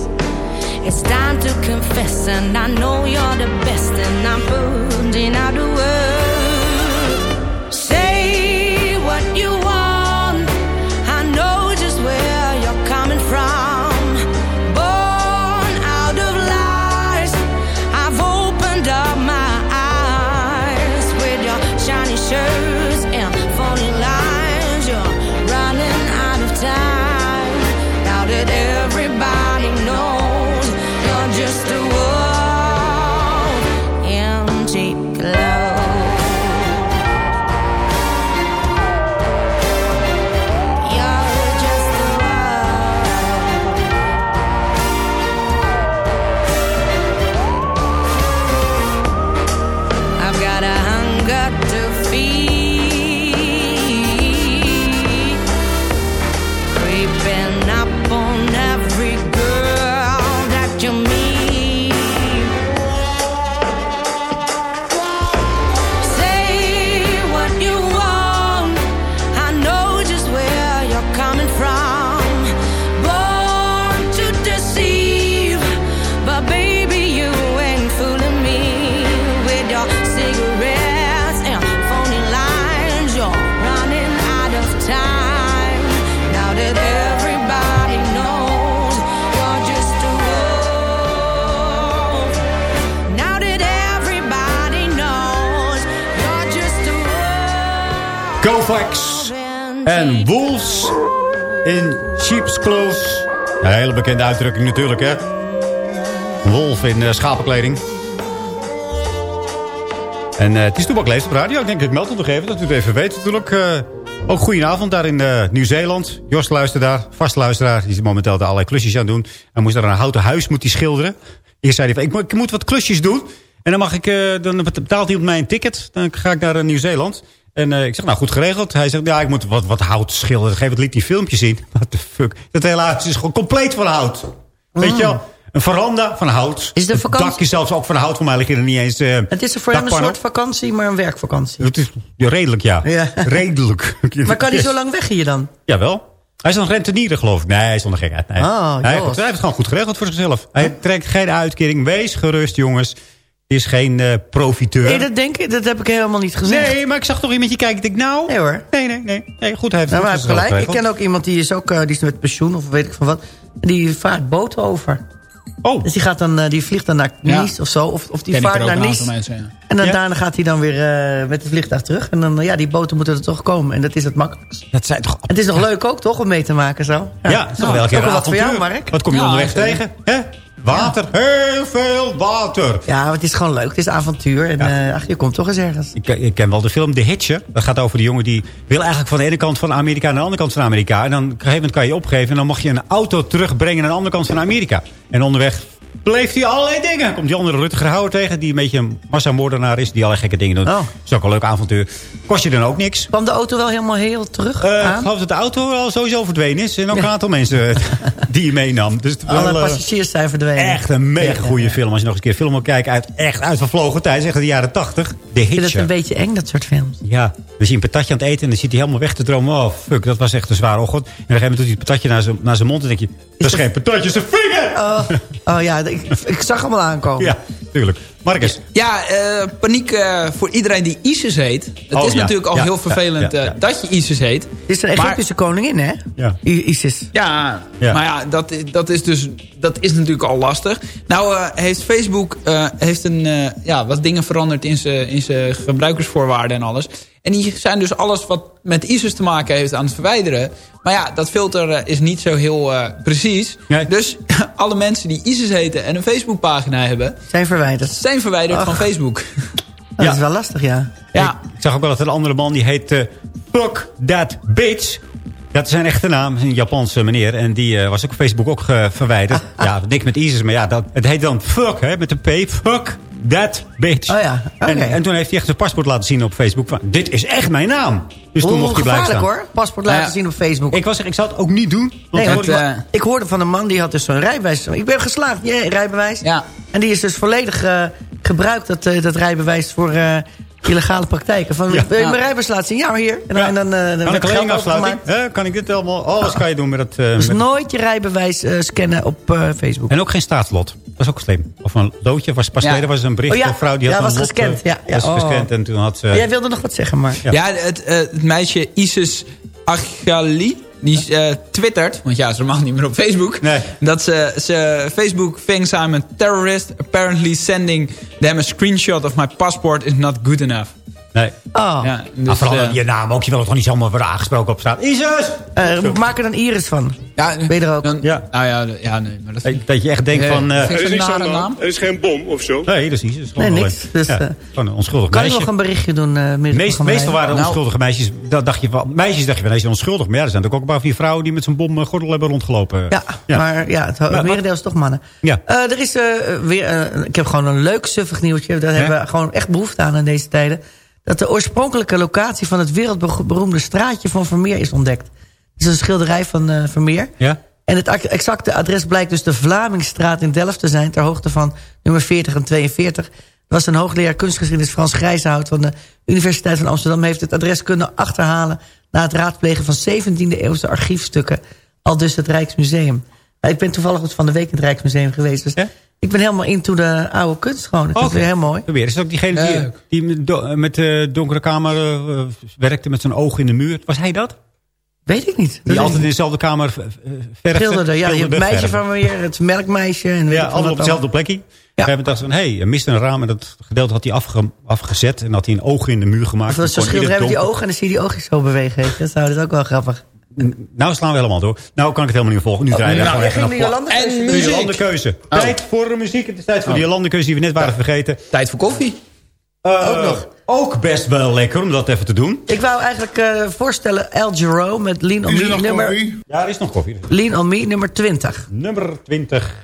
It's time to confess, and I know you're the best, and I'm putting out Kovacs en Wolves in Sheep's Clothes. Hele bekende uitdrukking natuurlijk, hè. Wolf in eh, schapenkleding. En eh, het is Toebak Leeft op radio. Ik denk ik meld te geven, dat u het even weet natuurlijk. Eh, ook goedenavond daar in Nieuw-Zeeland. Jos luistert daar, vaste luisteraar. Die momenteel daar allerlei klusjes aan het doen. Hij moest daar een houten huis moet hij schilderen. Eerst zei hij ik, moet- ik moet wat klusjes doen. En dan, mag ik, dan betaalt hij op mij een ticket. Dan ga ik naar Nieuw-Zeeland. En eh, ik zeg, nou goed geregeld. Hij zegt, ja, ik moet wat, wat hout schilderen. Geef het liet die filmpje zien. What the fuck. Dat hele huis is gewoon compleet van hout. Weet je wel? Een veranda van hout. Is de Het vakantie- dak is zelfs ook van hout. Voor mij liggen er niet eens eh Het is voor hem een soort vakantie, maar een werkvakantie. Het is redelijk, ja. Ja. Redelijk. Maar kan hij zo lang weg hier dan? Jawel. Hij is nog rentenier, geloof ik. Nee, hij is nog gekheid. Nee. Oh, hij, hij heeft het gewoon goed geregeld voor zichzelf. Hij trekt geen uitkering. Wees gerust, jongens. Is geen eh, profiteur. Nee, dat denk ik, dat heb ik helemaal niet gezegd. Nee, maar ik zag toch iemand je kijken. Ik denk, nou... Nee hoor. Nee, nee, nee. nee goed, hij heeft Nou, maar goed hij heeft gelijk. Ik ken ook iemand die is ook eh, die is met pensioen of weet ik van wat. Die vaart boten over. Oh. Dus die, gaat dan, eh, die vliegt dan naar Ja. Nice of zo. Of, of die Ken vaart naar Nice. mensen, ja. En dan Ja. daarna gaat hij dan weer eh, met het vliegtuig terug. En dan, ja, die boten moeten er toch komen. En dat is het makkelijkst. Dat zijn toch... Het is nog leuk ook, toch, om mee te maken zo? Ja, het is toch wel een keer Ook wel een wat voor jou, avontuur. Mark. Wat kom je Ja, onderweg tegen? Hè? Water. Heel veel water. Ja, het is gewoon leuk. Het is avontuur. En eh, ach, je komt toch eens ergens. Ik, ik ken wel de film The Hitcher. Dat gaat over die jongen die wil eigenlijk van de ene kant van Amerika naar de andere kant van Amerika. En dan op een gegeven moment kan je opgeven. En dan mag je een auto terugbrengen naar de andere kant van Amerika. En onderweg bleef hij allerlei dingen. Komt die andere Rutger Hauer tegen. Die een beetje een massamoordenaar is. Die allerlei gekke dingen doet. Oh. Is ook een leuk avontuur. Kost je dan ook niks. Kwam de auto wel helemaal heel terug Eh, ik geloof dat de auto al sowieso verdwenen is. En ook een aantal mensen eh, die je meenam. Dus wel, Alle eh, passagiers zijn verdwenen. Echt een mega Ja, goede ja. film. Als je nog eens een keer film wil kijken. Uit, echt uit vervlogen tijd. Zeg de jaren tachtig. The Ik vind het een beetje eng, dat soort films. Ja, we zien een patatje aan het eten en dan zit hij helemaal weg te dromen. Oh, fuck, dat was echt een zware ochtend. En op een gegeven moment doet hij het patatje naar zijn, naar zijn mond en denk je... Dat is geen patatje, dat is een vinger! Oh, oh ja, ik, ik zag hem al aankomen. Ja, tuurlijk. Marcus. Ja, eh, paniek eh, voor iedereen die ISIS heet. Het Oh, is ja. natuurlijk al Ja, heel vervelend ja, eh, ja. dat je ISIS heet. Het is een Egyptische koningin, hè? Ja. I- ISIS. Ja, Ja. maar ja, dat, dat is dus dat is natuurlijk al lastig. Nou eh, heeft Facebook eh, heeft een, eh, ja, wat dingen veranderd in zijn in zijn gebruikersvoorwaarden en alles. En die zijn dus alles wat met ISIS te maken heeft aan het verwijderen. Maar ja, dat filter eh, is niet zo heel eh, precies. Nee. Dus alle mensen die ISIS heten en een Facebookpagina hebben... Zijn verwijderd. zijn verwijderd Ach. van Facebook. Dat is wel lastig, ja. Ja, Ik zag ook wel dat er een andere man die heet eh, Fuck That Bitch. Dat is zijn echte naam, een Japanse meneer. En die eh, was ook op Facebook ook verwijderd. ja, niks met ISIS, maar ja, dat, het heet dan fuck, hè, met een P. Fuck that bitch. Oh ja, oké. en, en toen heeft hij echt zijn paspoort laten zien op Facebook. Van, dit is echt mijn naam. Dus toen mocht hij blijven gevaarlijk staan. hoor. Paspoort laten Ja. zien op Facebook. Ik, was, ik zou het ook niet doen. Want Nee, want ik- het, ik hoorde van een man die had dus zo'n rijbewijs. Ik ben geslaagd, jee, rijbewijs. Ja. En die is dus volledig eh, gebruikt, dat, eh, dat rijbewijs, voor eh, illegale praktijken. Van, Ja. wil je Ja. mijn rijbewijs laten zien? Ja, maar hier. En dan, Ja. en dan, eh, dan kan ik alleen. Hè? Kan ik dit allemaal? Alles kan je doen met het... eh, Dus met- nooit je rijbewijs eh, scannen op eh, Facebook. En ook geen staatslot. Dat was ook slim. Of een loodje. Was pas Ja. geleden was een bericht Oh ja. van een vrouw die had was lot, gescand. Ja, ja. Was Oh. gescand en toen had ze... Jij wilde nog wat zeggen, maar... Ja. Ja, het, eh, het meisje Isis Aghali, die eh, twittert, want ja, ze mag niet meer op Facebook, Nee. dat ze, ze Facebook thinks I'm a terrorist, apparently sending them a screenshot of my passport is not good enough. Nee. Oh, Ja, Nou, dus, vooral eh, je naam ook. Je wil het gewoon niet zomaar worden aangesproken op straat. Isis! eh, maak er een iris van. ja, Ben je er ook? Dan, Ja. Nou ja, ja, nee, maar dat je echt denkt Nee, van... eh, vind ik zo'n nare naam. Er is geen bom of zo. nee, dat is Isis. Gewoon Nee, niks. Dus, ja, eh, gewoon een onschuldig Kan meisje. nog een berichtje doen? eh Meest, van meestal waren Nou. onschuldige meisjes. Dat dacht je van, meisjes dacht je van, nee, ze zijn onschuldig. Maar ja, er zijn natuurlijk ook een paar vier vrouwen die met zo'n bomgordel hebben rondgelopen. Ja, Ja. maar ja, het, het Maar- merendeel is toch mannen. Ja. Eh, er is eh, weer, ik heb gewoon een leuk suffig nieuwtje. Daar hebben we gewoon echt behoefte aan in deze tijden. Dat de oorspronkelijke locatie van het wereldberoemde straatje van Vermeer is ontdekt. Het is een schilderij van eh, Vermeer. Ja? En het ac- exacte adres blijkt dus de Vlamingstraat in Delft te zijn... ter hoogte van nummer 40 en 42. Er was een hoogleraar kunstgeschiedenis Frans Grijzenhout... van de Universiteit van Amsterdam... heeft het adres kunnen achterhalen... na het raadplegen van 17e-eeuwse archiefstukken. Al dus het Rijksmuseum. Ik ben toevallig van de week in het Rijksmuseum geweest. Dus Ja? Ik ben helemaal into de oude kunst gewoon. Het Oké. weer heel mooi. Weer. Is het ook diegene die, Leuk. die met, do- met de donkere kamer eh, werkte met zijn oog in de muur? Was hij dat? Weet ik niet. Dat Die altijd in dezelfde kamer eh, verfde? Schilderde, ja. Je hebt het meisje van Vermeer, het melkmeisje. En weet Ja, allemaal op dezelfde plekje. Ja. We dachten van, hé, hey, er miste een raam en dat gedeelte had hij afge- afgezet. En had hij een oog in de muur gemaakt. Of dat is zo'n schilderij met die ogen en dan zie je die oogjes zo bewegen. Dat is, nou, dat is ook wel grappig. Nou slaan we helemaal door. Nou kan ik het helemaal niet meer volgen. Nu draaien we nou, gewoon even de En keuze. De. Jolandekeuze. Oh. Tijd voor de muziek. Het is tijd voor de Oh. Jolandekeuze die we net waren vergeten. Tijd voor koffie. Eh, Ook nog. Ook best wel lekker om dat even te doen. Ik wou eigenlijk eh, voorstellen El Giro met Lean on Is er Me nog nummer, koffie? Ja, er is nog koffie. Lean on Me nummer 20. Nummer 20.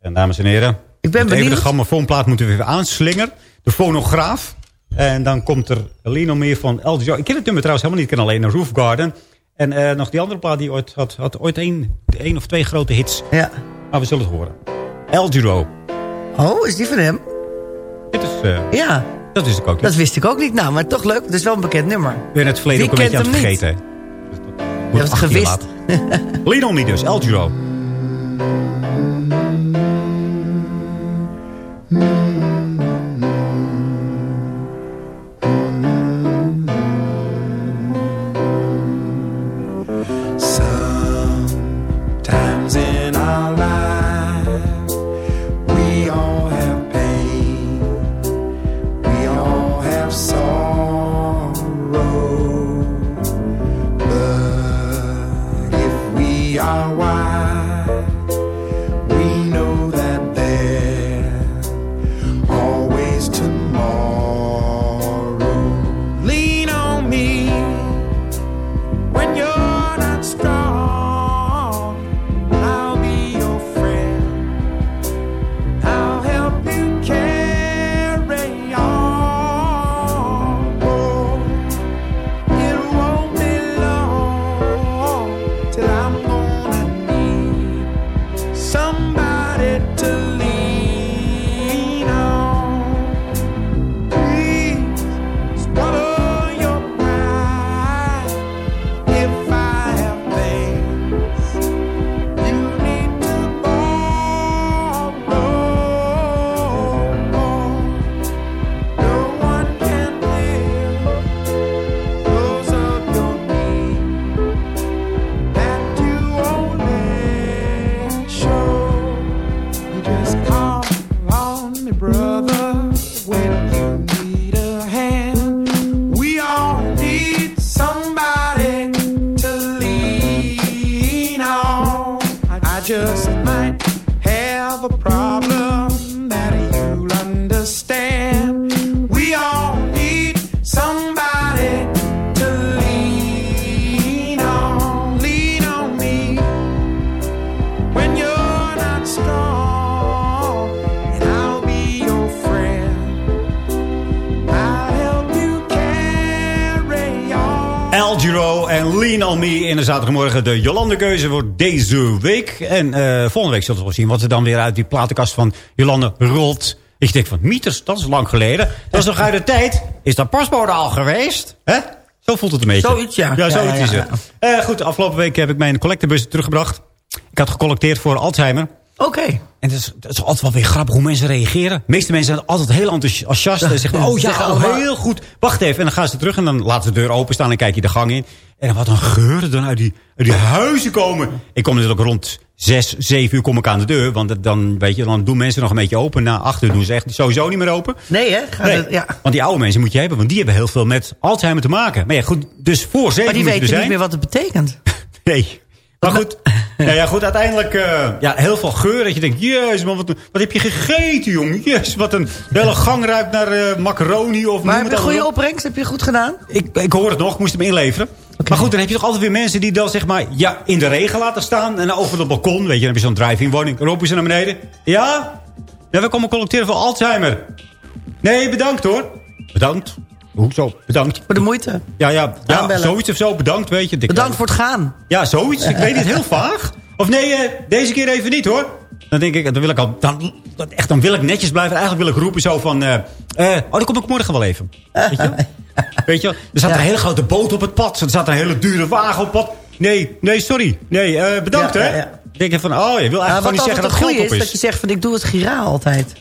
En dames en heren. Ik ben Even de benieuwd. grammofoonplaat moeten we even aanslingeren. De fonograaf. En dan komt er Lino meer van El Giro. Ik ken het nummer trouwens helemaal niet. Ik ken alleen een Roof Garden. En eh, nog die andere plaat die ooit had, had ooit één, één of twee grote hits. Ja. Maar we zullen het horen. El Giro. Oh, is die van hem? Dit is, eh, Ja, dat wist ik ook niet. dat wist ik ook niet. Nou, maar toch leuk. Het is wel een bekend nummer. Ik ben het verleden Wie ook een beetje aan het niet? vergeten. Dus dat Je hebt het gewist. Me dus, El Giro. time. In de Jolande keuze voor deze week. En eh, volgende week zullen we wel zien wat er dan weer uit die platenkast van Jolande rolt. Ik denk van, mieters, dat is lang geleden. Dat is nog uit de tijd. Is dat pasbode al geweest? Hè? Zo voelt het een beetje. Zoiets, ja. Ja, Ja, zoiets ja, is het. Eh, goed, afgelopen week heb ik mijn collectebus teruggebracht. Ik had gecollecteerd voor Alzheimer. Oké. En het is, het is altijd wel weer grappig hoe mensen reageren. De meeste mensen zijn altijd heel enthousiast. En zeggen, oh ja, oh, allemaal- heel goed. Wacht even. En dan gaan ze terug en dan laten ze de deur openstaan en kijk je de gang in. En wat een geur dan uit die, uit die huizen komen. Ik kom natuurlijk rond zes, zeven uur kom ik aan de deur. Want dan, weet je, dan doen mensen nog een beetje open. Na acht uur doen ze echt sowieso niet meer open. Nee, hè? Gaat Nee, het- ja. Want die oude mensen moet je hebben. Want die hebben heel veel met Alzheimer te maken. Maar ja, goed. Dus voor zeven Maar die weten niet zijn. meer wat het betekent. Nee. Maar goed, ja, ja, goed uiteindelijk eh, ja, heel veel geur. Dat je denkt, jezus, man, wat, wat heb je gegeten, jongen? Jezus, wat een de hele gang ruikt naar eh, macaroni. Of Maar heb je een goede opbrengst? Heb je goed gedaan? ik, ik hoor het nog, ik moest hem inleveren. Maar goed, dan heb je toch altijd weer mensen die dan zeg maar ja, in de regen laten staan. En over het balkon, weet je, dan heb je zo'n drive-in woning. Roepen ze naar beneden. Ja? Ja, we komen collecteren voor Alzheimer. Nee, bedankt hoor. Bedankt. Hoezo? Bedankt. Voor de moeite. Ja, ja, ja Aanbellen. zoiets of zo. Bedankt, weet je. Bedankt voor het gaan. Ja, zoiets. Ik weet niet, heel vaag. Of nee, eh, deze keer even niet hoor. Dan denk ik, dan wil ik al, dan, echt, dan wil ik netjes blijven. Eigenlijk wil ik roepen zo van, eh, eh, oh, dan kom ik morgen wel even. Weet je? Weet je? Er zat Ja. een hele grote boot op het pad. Er zat een hele dure wagen op het pad. Nee, nee, sorry. Nee, eh, bedankt Ja, hè. ja, ja. Ik denk even van, oh, je wil eigenlijk gewoon niet zeggen dat het geld op is, is. dat je zegt van ik doe het giraal altijd.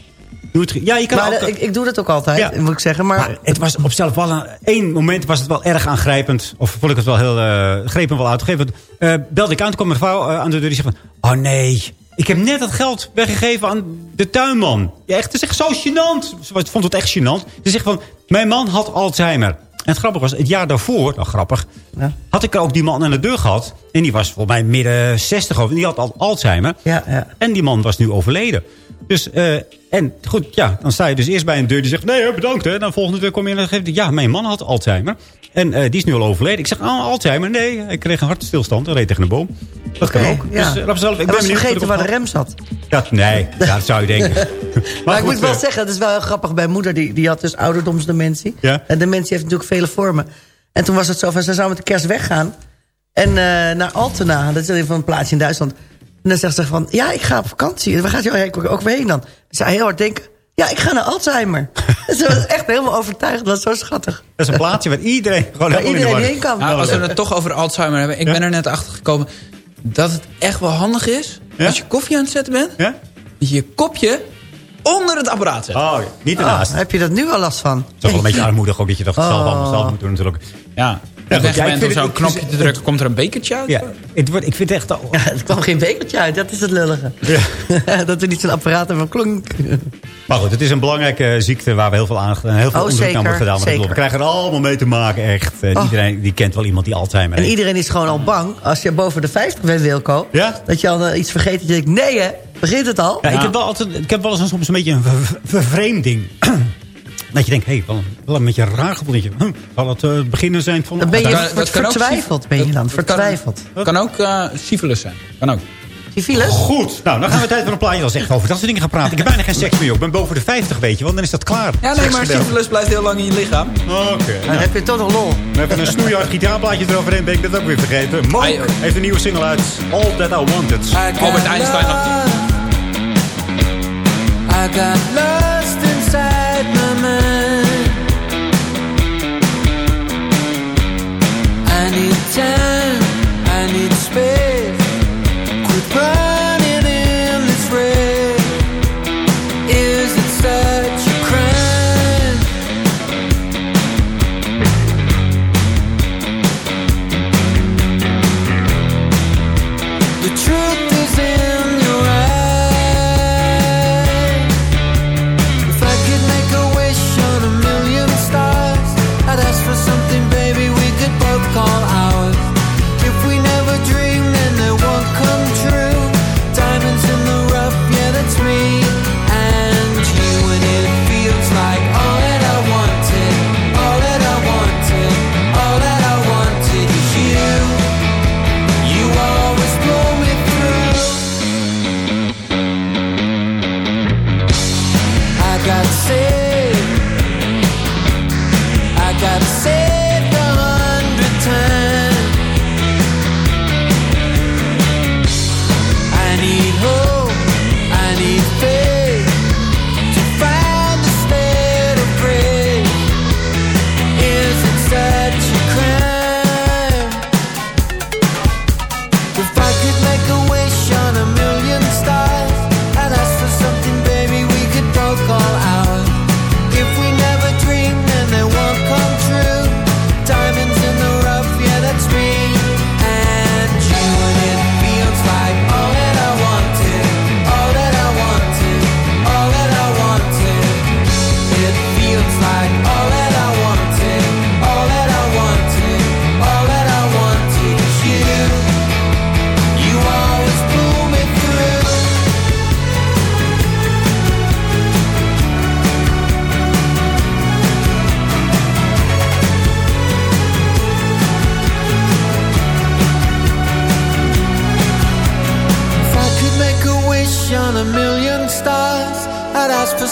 Doe het, ja, je kan Maar ook, ik, ik doe dat ook altijd, moet ik zeggen. Maar, Maar het was op zelf wel een één moment was het wel erg aangrijpend. Of vond ik het wel heel greep me wel uit. Op een gegeven moment belde ik aan. Toen kwam mijn vrouw aan de deur. Die zei van, oh nee, ik heb net dat geld weggegeven aan de tuinman. Ja, echt, het is echt zo gênant. Ze vond het echt gênant. Ze zegt van, mijn man had Alzheimer. En het grappige was, het jaar daarvoor, nou grappig, Ja. had ik ook die man aan de deur gehad. En die was volgens mij midden 60 of die had al Alzheimer. ja, ja. En die man was nu overleden. Dus, eh, en goed, ja, dan sta je dus eerst bij een deur die zegt... nee, bedankt. Hè. En dan volgende deur kom je en dan geeft hij... ja, mijn man had Alzheimer. En eh, die is nu al overleden. Ik zeg, oh, Alzheimer? Nee, hij kreeg een hartstilstand. Hij reed tegen een boom. Dat kan ook. ja. Dus, uh, zelf, ik ben was vergeten waar de rem zat. Ja, nee, dat zou je denken. maar, Maar, ik moet wel eh, zeggen, het is wel heel grappig. Mijn moeder die, die had dus ouderdomsdementie. Ja. En dementie heeft natuurlijk vele vormen. En toen was het zo van, ze zou met de kerst weggaan. En eh, naar Altena, dat is even een plaatsje in Duitsland. En dan zegt ze van, ja, ik ga op vakantie. En waar gaat je eigenlijk ook weer heen dan? Ze zei heel hard denken, ja, ik ga naar Alzheimer. Ze was echt helemaal overtuigd, dat was zo schattig. Dat is een plaatsje waar iedereen gewoon Waar iedereen heen kan. Nou, als we het toch over Alzheimer hebben. Ik Ja? ben er net achter gekomen dat het echt wel handig is... Ja? als je koffie aan het zetten bent... Ja? dat je je kopje onder het apparaat zet. Oh, niet Ah, ernaast. heb je dat nu al last van? Het is wel een beetje armoedig ook dat je dat zelf Oh. allemaal zelf moet doen natuurlijk. Ja. Ja, Ik goed, ben ja, ik gewend om zo'n knopje te drukken. Komt er een bekertje uit? Ja, het wordt, ik vind het echt... Ja, het kwam geen bekertje uit, dat is het lullige. dat we niet zo'n apparaat hebben van klonk. Maar goed, het is een belangrijke ziekte waar we heel veel aandacht en heel veel Oh, onderzoek naar zeker, wordt gedaan. Zeker. we krijgen er allemaal mee te maken, echt. En Oh. Iedereen die kent wel iemand die Alzheimer En heeft. iedereen is gewoon al bang als je boven de 50 bent, Wilco. Ja? Dat je al eh, iets vergeet. Dat je denkt, nee hè, begint het al? Ja, Ik, heb wel altijd, ik heb wel eens een- soms een beetje een ver- vervreemding. Dat je denkt, hé, hey, wel, een- wel een beetje een raar gevoel. Dat je, hm, zal het eh, het beginnen zijn van... Dan ben je Dat dat ook vertwijfeld, ben je dan. dat- dat kan- Vertwijfeld. Ook eh syphilis zijn. Kan ook. Civilis? Goed, nou, dan gaan we tijd voor een plaatje. Dat is echt over dat soort dingen gaan praten. Ik heb bijna geen seks meer, joh. Ik ben boven de 50, weet je, want dan is dat klaar. Ja, nee, maar syphilis blijft heel lang in je lichaam. Oké. Dan nou, heb je toch nog lol. even een snoeihard gitaarplaatje eroverheen. Ben ik dat ook weer vergeten. Mo Ai, oh. heeft een nieuwe single uit. All That I Wanted. Albert Einstein niet. I got lost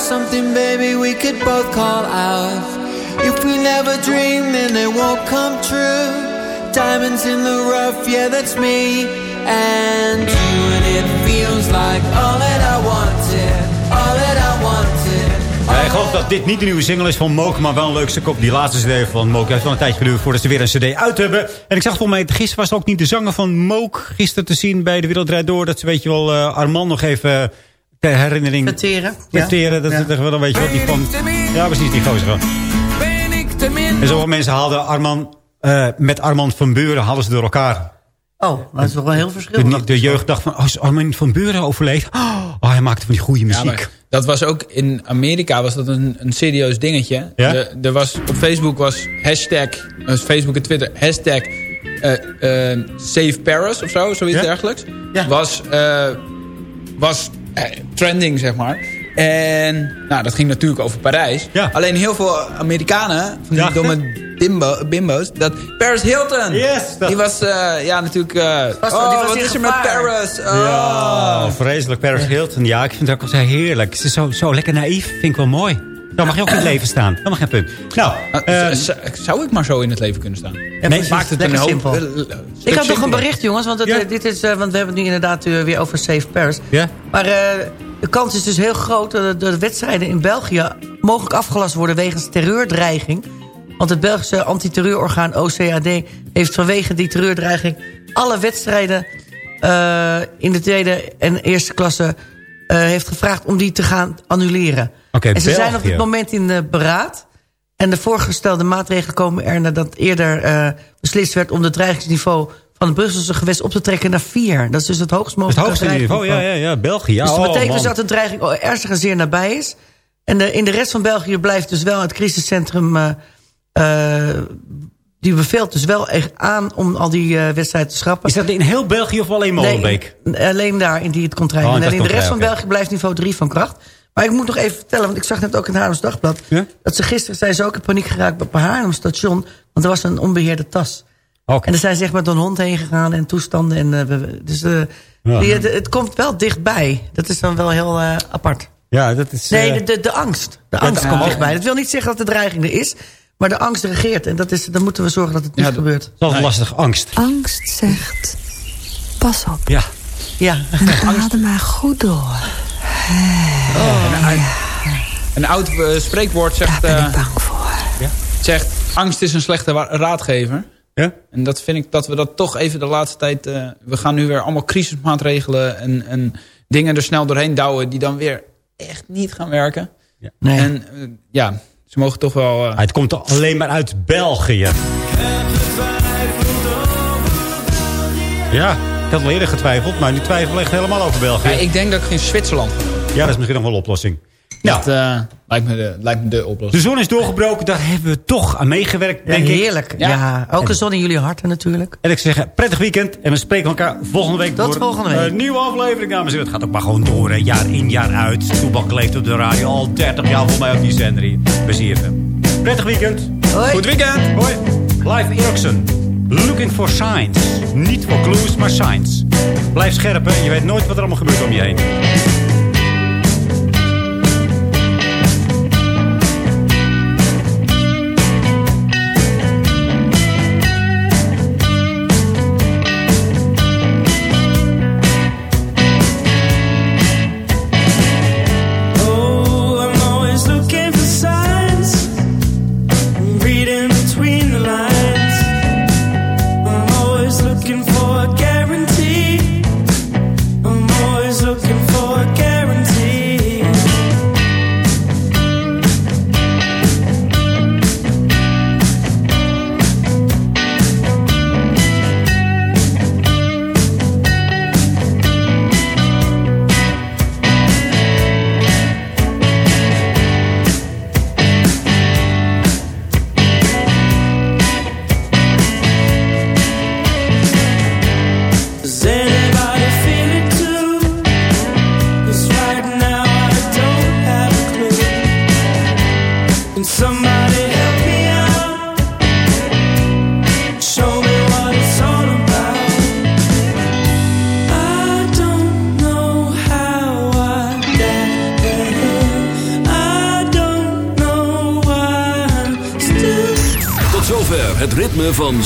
something, baby, we could both call ours. If we never dream, then they won't come true. Diamonds in the rough, yeah, that's me and you. And it feels like all that I wanted, all that I wanted. Ja, ik geloof dat dit niet de nieuwe single is van Mook, maar wel een leuk stuk op die laatste cd van Mook. Het heeft wel een tijdje geduurd voordat ze weer een cd uit hebben. En ik zag volgens mij, gisteren was ook niet de zanger van Mook gisteren te zien bij de Wereldrijd Door. Dat ze, weet je wel, eh, Armand nog even ter herinnering... Verteren. Verteren, dat is toch wel een beetje wat die van... Ja, precies, die gozer van. Ben ik te min? En sommige mensen haalden Armand, eh, met Armand van Buren, hadden ze door elkaar. Oh, dat is toch wel een heel verschil. De, de jeugd dacht van, oh, is Armand van Buren overleed? Oh, hij maakte van die goede muziek. dat was ook in Amerika was dat een, een serieus dingetje. Ja? De- er was, op Facebook was hashtag, eh, Facebook en Twitter, hashtag eh, Save Paris of zo, zoiets Ja? dergelijks. Was, eh, was trending, zeg maar. En nou, dat ging natuurlijk over Parijs. Ja. Alleen heel veel Amerikanen, van die Dachten? domme bimbo, bimbo's, dat Paris Hilton, Yes, dat- die was eh, ja natuurlijk... eh, Was- oh, die was wat is er met. Paris? Oh. Ja, vreselijk. Paris Hilton. Ja, ik vind het ook heerlijk. Ze is zo, zo lekker naïef. Vind ik wel mooi. Dan mag je ook in het leven staan. Helemaal geen punt. Nou, Eh, eh, z- zou ik maar zo in het leven kunnen staan? precies. maakt het Lekker een hoop, simpel. eh, eh, Ik stuk had nog een bericht, jongens. Want, het, Ja. eh, dit is, eh, want we hebben het nu inderdaad eh, weer over Safe Paris. ja? Maar eh, de kans is dus heel groot dat de wedstrijden in België... mogelijk afgelast worden wegens terreurdreiging. Want het Belgische antiterreurorgaan OCAD... heeft vanwege die terreurdreiging... alle wedstrijden eh, in de tweede en eerste klasse... eh, heeft gevraagd om die te gaan annuleren. En ze zijn op dit moment in de beraad. En de voorgestelde maatregelen komen er nadat eerder eh, beslist werd... om het dreigingsniveau van het Brusselse gewest op te trekken naar vier. Dat is dus het hoogst Het mogelijke hoogste niveau. Ja, ja, ja. België. Ja, dus dat oh, betekent dus dat de dreiging ernstig en zeer nabij is. En de, in de rest van België blijft dus wel het crisiscentrum... eh, eh, die beveelt dus wel echt aan om al die eh, wedstrijden te schrappen. Is dat in heel België of alleen Molenbeek? Nee, alleen daar in die het komt Oh, en in de rest van. België blijft niveau 3 van kracht. Maar ik moet nog even vertellen, want ik zag net ook in het Haarlems Dagblad... Ja? dat ze gisteren zijn ze ook in paniek geraakt op het Haarlem station... want er was een onbeheerde tas. Oké. En er zijn ze echt met een hond heen gegaan en toestanden. En, eh, dus eh, Ja. die- het, het komt wel dichtbij. Dat is dan wel heel eh, apart. Ja, dat is... Nee, de, de, de angst. De angst komt dichtbij. Dat wil niet zeggen dat de dreiging er is... maar de angst regeert. En dat is, dan moeten we zorgen dat het niet Ja, dat- gebeurt. dat is altijd lastig. Angst. Angst zegt, pas op Ja. Ja. en adem maar goed door. Een oud eh, spreekwoord zegt, Daar ben eh, ik bang voor. zegt... Angst is een slechte raadgever. Ja? En dat vind ik dat we dat toch even de laatste tijd... eh, we gaan nu weer allemaal crisismaatregelen en, en dingen er snel doorheen douwen... die dan weer echt niet gaan werken. Nee. En eh, ja, ze mogen toch wel... eh, Ah, het komt alleen maar uit België. Ja, ik had al eerder getwijfeld, maar die twijfel ligt helemaal over België. ja, ik denk dat ik in Zwitserland. Ja, dat is misschien nog wel een oplossing. Nou, Dat eh, lijkt, me de, lijkt me de oplossing. de zon is doorgebroken, daar hebben we toch aan meegewerkt, Ja, denk ik. heerlijk. Ja. Ja. ook een zon in jullie harten natuurlijk. En ik zeg, eh, prettig weekend. En we spreken elkaar volgende week Tot volgende week. Een nieuwe aflevering, dames en heren. Het gaat ook maar gewoon door, hè. jaar in, jaar uit. Toebak leeft op de radio al 30 jaar voor mij op die zender hier. Prettig weekend. Hoi. Goed weekend! Hoi. Live Erickson. Looking for signs. Niet voor clues, maar signs. Blijf scherp, hè. Je weet nooit wat er allemaal gebeurt om je heen.